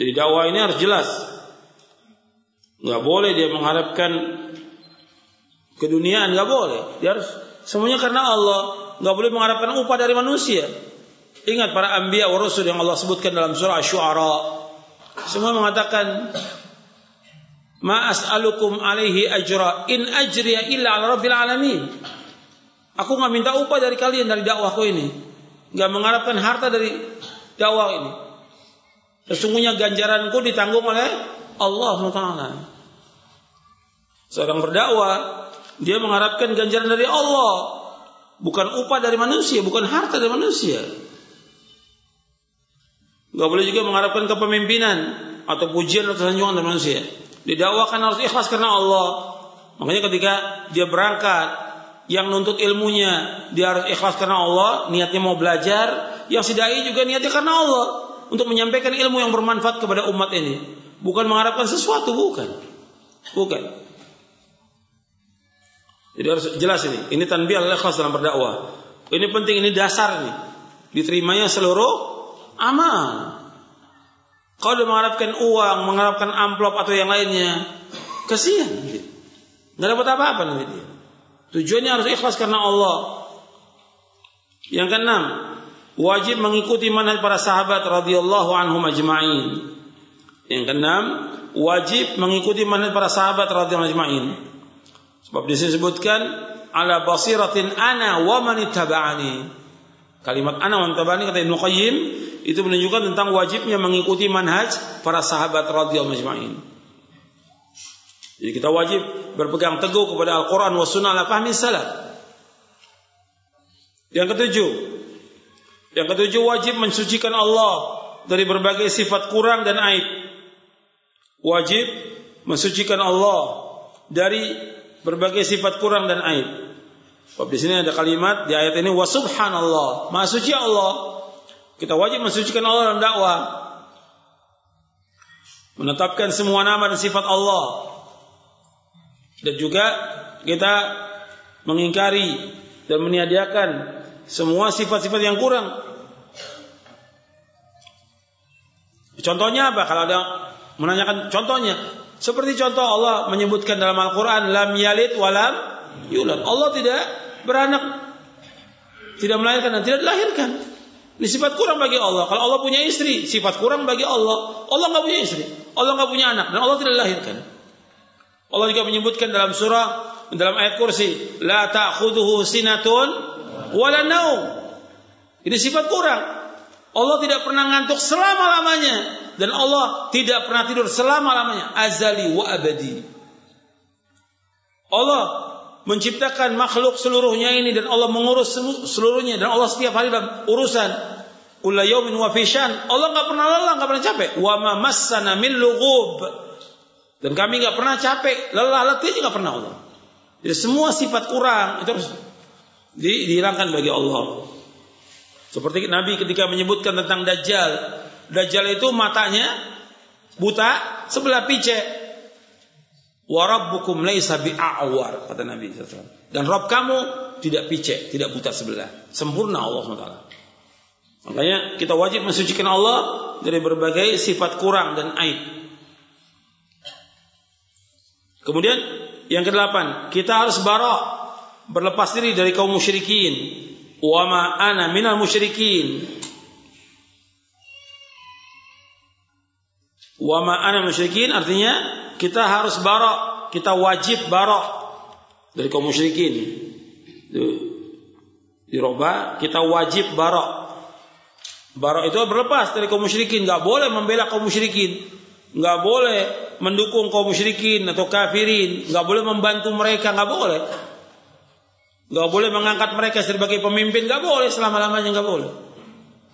Jadi dakwah ini harus jelas. Nggak boleh dia mengharapkan keduniaan, nggak boleh. Dia harus semuanya karena Allah. Nggak boleh mengharapkan upah dari manusia. Ingat para anbiya wa rasul yang Allah sebutkan dalam surah Asy-Syu'ara. Semua mengatakan Ma as'alukum alaihi ajra in ajriya illa ala rabbil alamin. Aku nggak minta upah dari kalian dari dakwahku ini. Nggak mengharapkan harta dari dakwah ini. Sesungguhnya ganjaranku ditanggung oleh Allah Taala. Seorang berdakwah, dia mengharapkan ganjaran dari Allah, bukan upah dari manusia, bukan harta dari manusia. Gak boleh juga mengharapkan kepemimpinan atau pujian atau sanjungan dari manusia. Didakwakan harus ikhlas karena Allah. Makanya ketika dia berangkat, yang nuntut ilmunya dia harus ikhlas karena Allah, niatnya mau belajar. Yang si dai juga niatnya karena Allah untuk menyampaikan ilmu yang bermanfaat kepada umat ini. Bukan mengharapkan sesuatu, bukan. Bukan. Jadi harus jelas ini. Ini tanbih al-ikhlas dalam berdakwah. Ini penting, ini dasar ini. Diterimanya seluruh amal. Kalau dia mengharapkan uang, mengharapkan amplop atau yang lainnya, kasihan. Nggak dapat apa-apa nanti dia. Tujuannya harus ikhlas karena Allah. Yang keenam, wajib mengikuti manhaj para sahabat radhiyallahu anhum ajma'in. Yang keenam, wajib mengikuti manhaj para sahabat radhiyallahu ajma'in. Sebab disebutkan ala basiratin ana wa man. Kalimat ana wa tabani kata Ibnu Qayyim itu menunjukkan tentang wajibnya mengikuti manhaj para sahabat radhiyallahu ajma'in. Jadi kita wajib berpegang teguh kepada Al-Qur'an wa sunnah ala fahmi salaf. Yang ketujuh, yang ketujuh wajib mensucikan Allah dari berbagai sifat kurang dan aib. Wajib mensucikan Allah dari berbagai sifat kurang dan aib. Sebab di sini ada kalimat di ayat ini wa subhanallah, maha suci Allah. Kita wajib mensucikan Allah dalam dakwah. Menetapkan semua nama dan sifat Allah. Dan juga kita mengingkari dan meniadakan semua sifat-sifat yang kurang. Contohnya apa? Kalau ada menanyakan contohnya, seperti contoh Allah menyebutkan dalam Al-Quran, lam yalid walam yulad. Allah tidak beranak tidak melahirkan dan tidak dilahirkan. Ini sifat kurang bagi Allah. Kalau Allah punya istri, sifat kurang bagi Allah. Allah nggak punya istri, Allah nggak punya anak dan Allah tidak dilahirkan. Allah juga menyebutkan dalam surah dalam ayat kursi, la ta'khudhuhu sinatun wala naum. Ini sifat kurang. Allah tidak pernah ngantuk selama-lamanya. Dan Allah tidak pernah tidur selama-lamanya, azali wa abadi. Allah menciptakan makhluk seluruhnya ini dan Allah mengurus seluruhnya. Dan Allah setiap hari dalam urusan. Kullu yaumin wa fishan Allah nggak pernah lelah nggak pernah capek. Wa ma min lughub. Dan kami nggak pernah capek lelah letih nggak pernah Allah. Jadi semua sifat kurang itu harus di, dihilangkan bagi Allah seperti Nabi ketika menyebutkan tentang Dajjal Dajjal itu matanya buta sebelah picek Warabbukum laisa bi'awar kata Nabi SAW. Dan Rob kamu tidak picek, tidak buta sebelah. Sempurna Allah SWT. Makanya kita wajib mensucikan Allah dari berbagai sifat kurang dan aib. Kemudian yang kedelapan, kita harus barok berlepas diri dari kaum musyrikin. Wa ma ana minal musyrikin. Wa ma ana musyrikin artinya kita harus barok, kita wajib barok dari kaum musyrikin. Di roba kita wajib barok. Barok itu berlepas dari kaum musyrikin, nggak boleh membela kaum musyrikin, nggak boleh mendukung kaum musyrikin atau kafirin, nggak boleh membantu mereka, nggak boleh. Nggak boleh mengangkat mereka sebagai pemimpin, nggak boleh selama lamanya nggak boleh.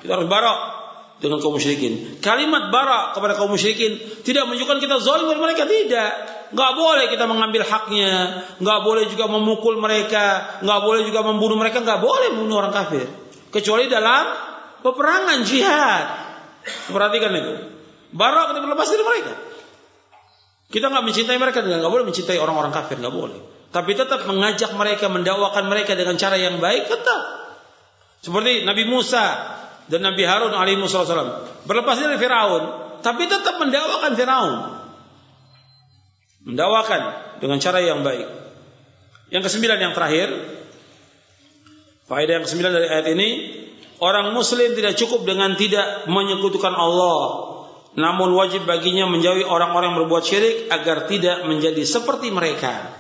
Kita harus barok dengan kaum musyrikin. Kalimat bara kepada kaum musyrikin tidak menunjukkan kita zalim mereka tidak. Enggak boleh kita mengambil haknya, enggak boleh juga memukul mereka, enggak boleh juga membunuh mereka, enggak boleh membunuh orang kafir. Kecuali dalam Peperangan jihad. Perhatikan itu. Barak kita berlepas dari mereka. Kita nggak mencintai mereka dengan nggak boleh mencintai orang-orang kafir nggak boleh. Tapi tetap mengajak mereka, mendakwakan mereka dengan cara yang baik tetap. Seperti Nabi Musa dan Nabi Harun alaihi wasallam berlepas dari Firaun, tapi tetap mendakwakan Firaun. Mendakwakan dengan cara yang baik. Yang kesembilan yang terakhir, faedah yang kesembilan dari ayat ini, orang muslim tidak cukup dengan tidak menyekutukan Allah, namun wajib baginya menjauhi orang-orang berbuat syirik agar tidak menjadi seperti mereka.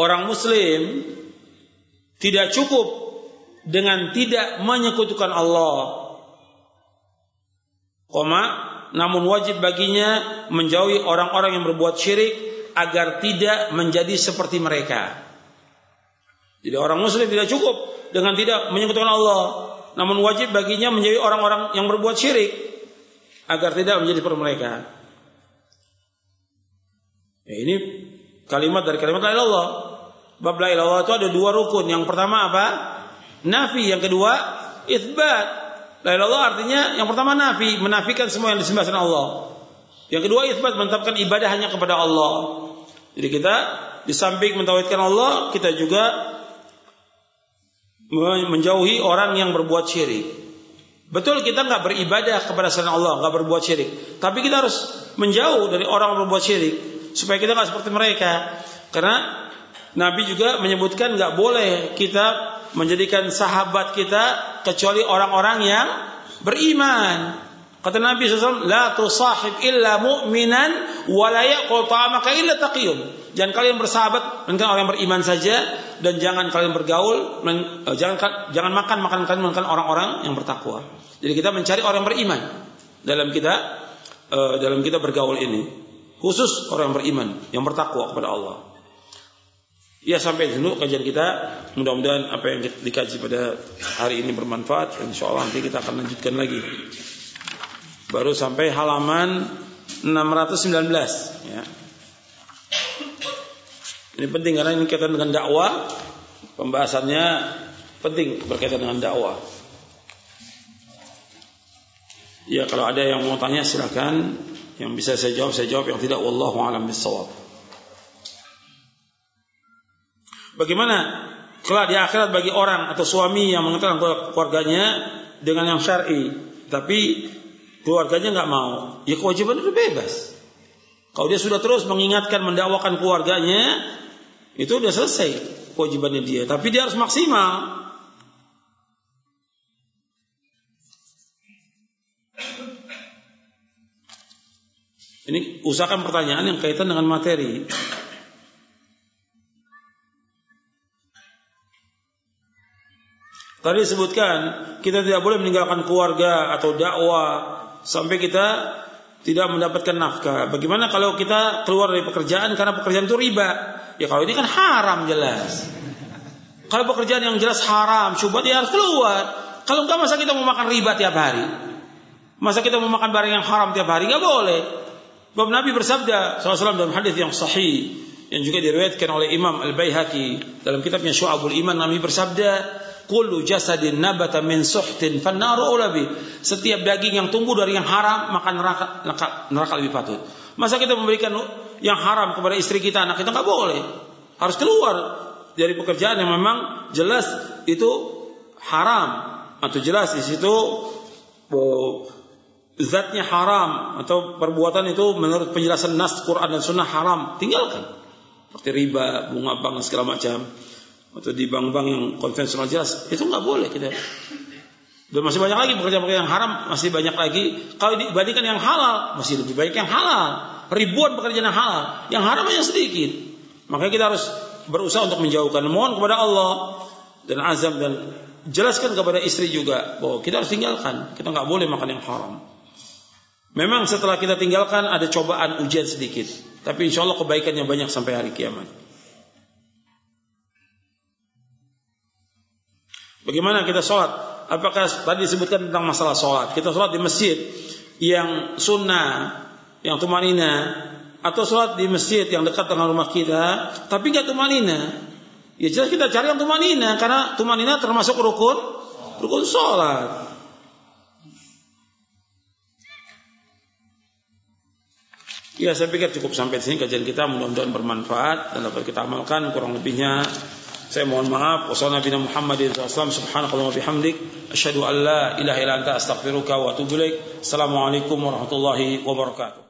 Orang muslim tidak cukup dengan tidak menyekutukan Allah. Koma, namun wajib baginya menjauhi orang-orang yang berbuat syirik agar tidak menjadi seperti mereka. Jadi orang muslim tidak cukup dengan tidak menyekutukan Allah, namun wajib baginya menjauhi orang-orang yang berbuat syirik agar tidak menjadi seperti mereka. Ya, ini kalimat dari kalimat la Allah. Bab la ilaha itu ada dua rukun. Yang pertama apa? nafi, yang kedua isbat. La ilallah artinya yang pertama nafi, menafikan semua yang disembah selain Allah. Yang kedua isbat, menetapkan ibadah hanya kepada Allah. Jadi kita di samping mentauhidkan Allah, kita juga menjauhi orang yang berbuat syirik. Betul kita nggak beribadah kepada selain Allah, nggak berbuat syirik. Tapi kita harus menjauh dari orang yang berbuat syirik supaya kita nggak seperti mereka. Karena Nabi juga menyebutkan nggak boleh kita menjadikan sahabat kita kecuali orang-orang yang beriman. Kata Nabi SAW, La tusahib illa mu'minan wa la yaqul ta'amaka illa. Jangan kalian bersahabat dengan orang yang beriman saja dan jangan kalian bergaul, uh, jangan jangan makan makan kalian makan orang-orang yang bertakwa. Jadi kita mencari orang yang beriman dalam kita uh, dalam kita bergaul ini. Khusus orang yang beriman, yang bertakwa kepada Allah. Ya sampai dulu kajian kita. Mudah-mudahan apa yang dikaji pada hari ini bermanfaat. Insya Allah nanti kita akan lanjutkan lagi. Baru sampai halaman 619. Ya. Ini penting karena ini kaitan dengan dakwah. Pembahasannya penting berkaitan dengan dakwah. Ya kalau ada yang mau tanya silakan. Yang bisa saya jawab saya jawab. Yang tidak wallahu alam bisawab. Bagaimana kelak di akhirat bagi orang atau suami yang mengatakan keluarganya dengan yang syar'i, tapi keluarganya nggak mau, ya kewajiban itu bebas. Kalau dia sudah terus mengingatkan mendakwakan keluarganya, itu sudah selesai kewajibannya dia. Tapi dia harus maksimal. Ini usahakan pertanyaan yang kaitan dengan materi. Tadi disebutkan kita tidak boleh meninggalkan keluarga atau dakwah sampai kita tidak mendapatkan nafkah. Bagaimana kalau kita keluar dari pekerjaan karena pekerjaan itu riba? Ya kalau ini kan haram jelas. Kalau pekerjaan yang jelas haram, coba dia harus keluar. Kalau enggak masa kita mau makan riba tiap hari? Masa kita mau makan barang yang haram tiap hari? Enggak boleh. Bab Nabi bersabda SAW dalam hadis yang sahih yang juga diriwayatkan oleh Imam Al-Baihaqi dalam kitabnya Syu'abul Iman Nabi bersabda kullu jasadin nabata min suhtin fannaru ulabi. Setiap daging yang tumbuh dari yang haram maka neraka, neraka, neraka lebih patut. Masa kita memberikan yang haram kepada istri kita, anak kita nggak boleh. Harus keluar dari pekerjaan yang memang jelas itu haram atau jelas di situ oh, zatnya haram atau perbuatan itu menurut penjelasan nas Quran dan Sunnah haram tinggalkan. Seperti riba bunga bank segala macam atau di bank-bank yang konvensional jelas itu nggak boleh kita. Dan masih banyak lagi pekerjaan-pekerjaan yang haram masih banyak lagi. Kalau dibandingkan yang halal masih lebih baik yang halal. Ribuan pekerjaan yang halal yang haram hanya sedikit. Makanya kita harus berusaha untuk menjauhkan. Mohon kepada Allah dan azam dan jelaskan kepada istri juga bahwa kita harus tinggalkan. Kita nggak boleh makan yang haram memang setelah kita tinggalkan ada cobaan ujian sedikit tapi insya Allah kebaikannya banyak sampai hari kiamat Bagaimana kita sholat? Apakah tadi disebutkan tentang masalah sholat? Kita sholat di masjid yang sunnah, yang tumanina, atau sholat di masjid yang dekat dengan rumah kita, tapi nggak tumanina. Ya jelas kita cari yang tumanina, karena tumanina termasuk rukun rukun sholat. Ya saya pikir cukup sampai di sini kajian kita. Mudah-mudahan bermanfaat dan dapat kita amalkan. Kurang lebihnya saya mohon maaf. Wassalamualaikum warahmatullahi wabarakatuh. Subhanallahi wa bihamdik. Asyhadu an la ilaha illa anta astaghfiruka wa atubu ilaik. Assalamualaikum warahmatullahi wabarakatuh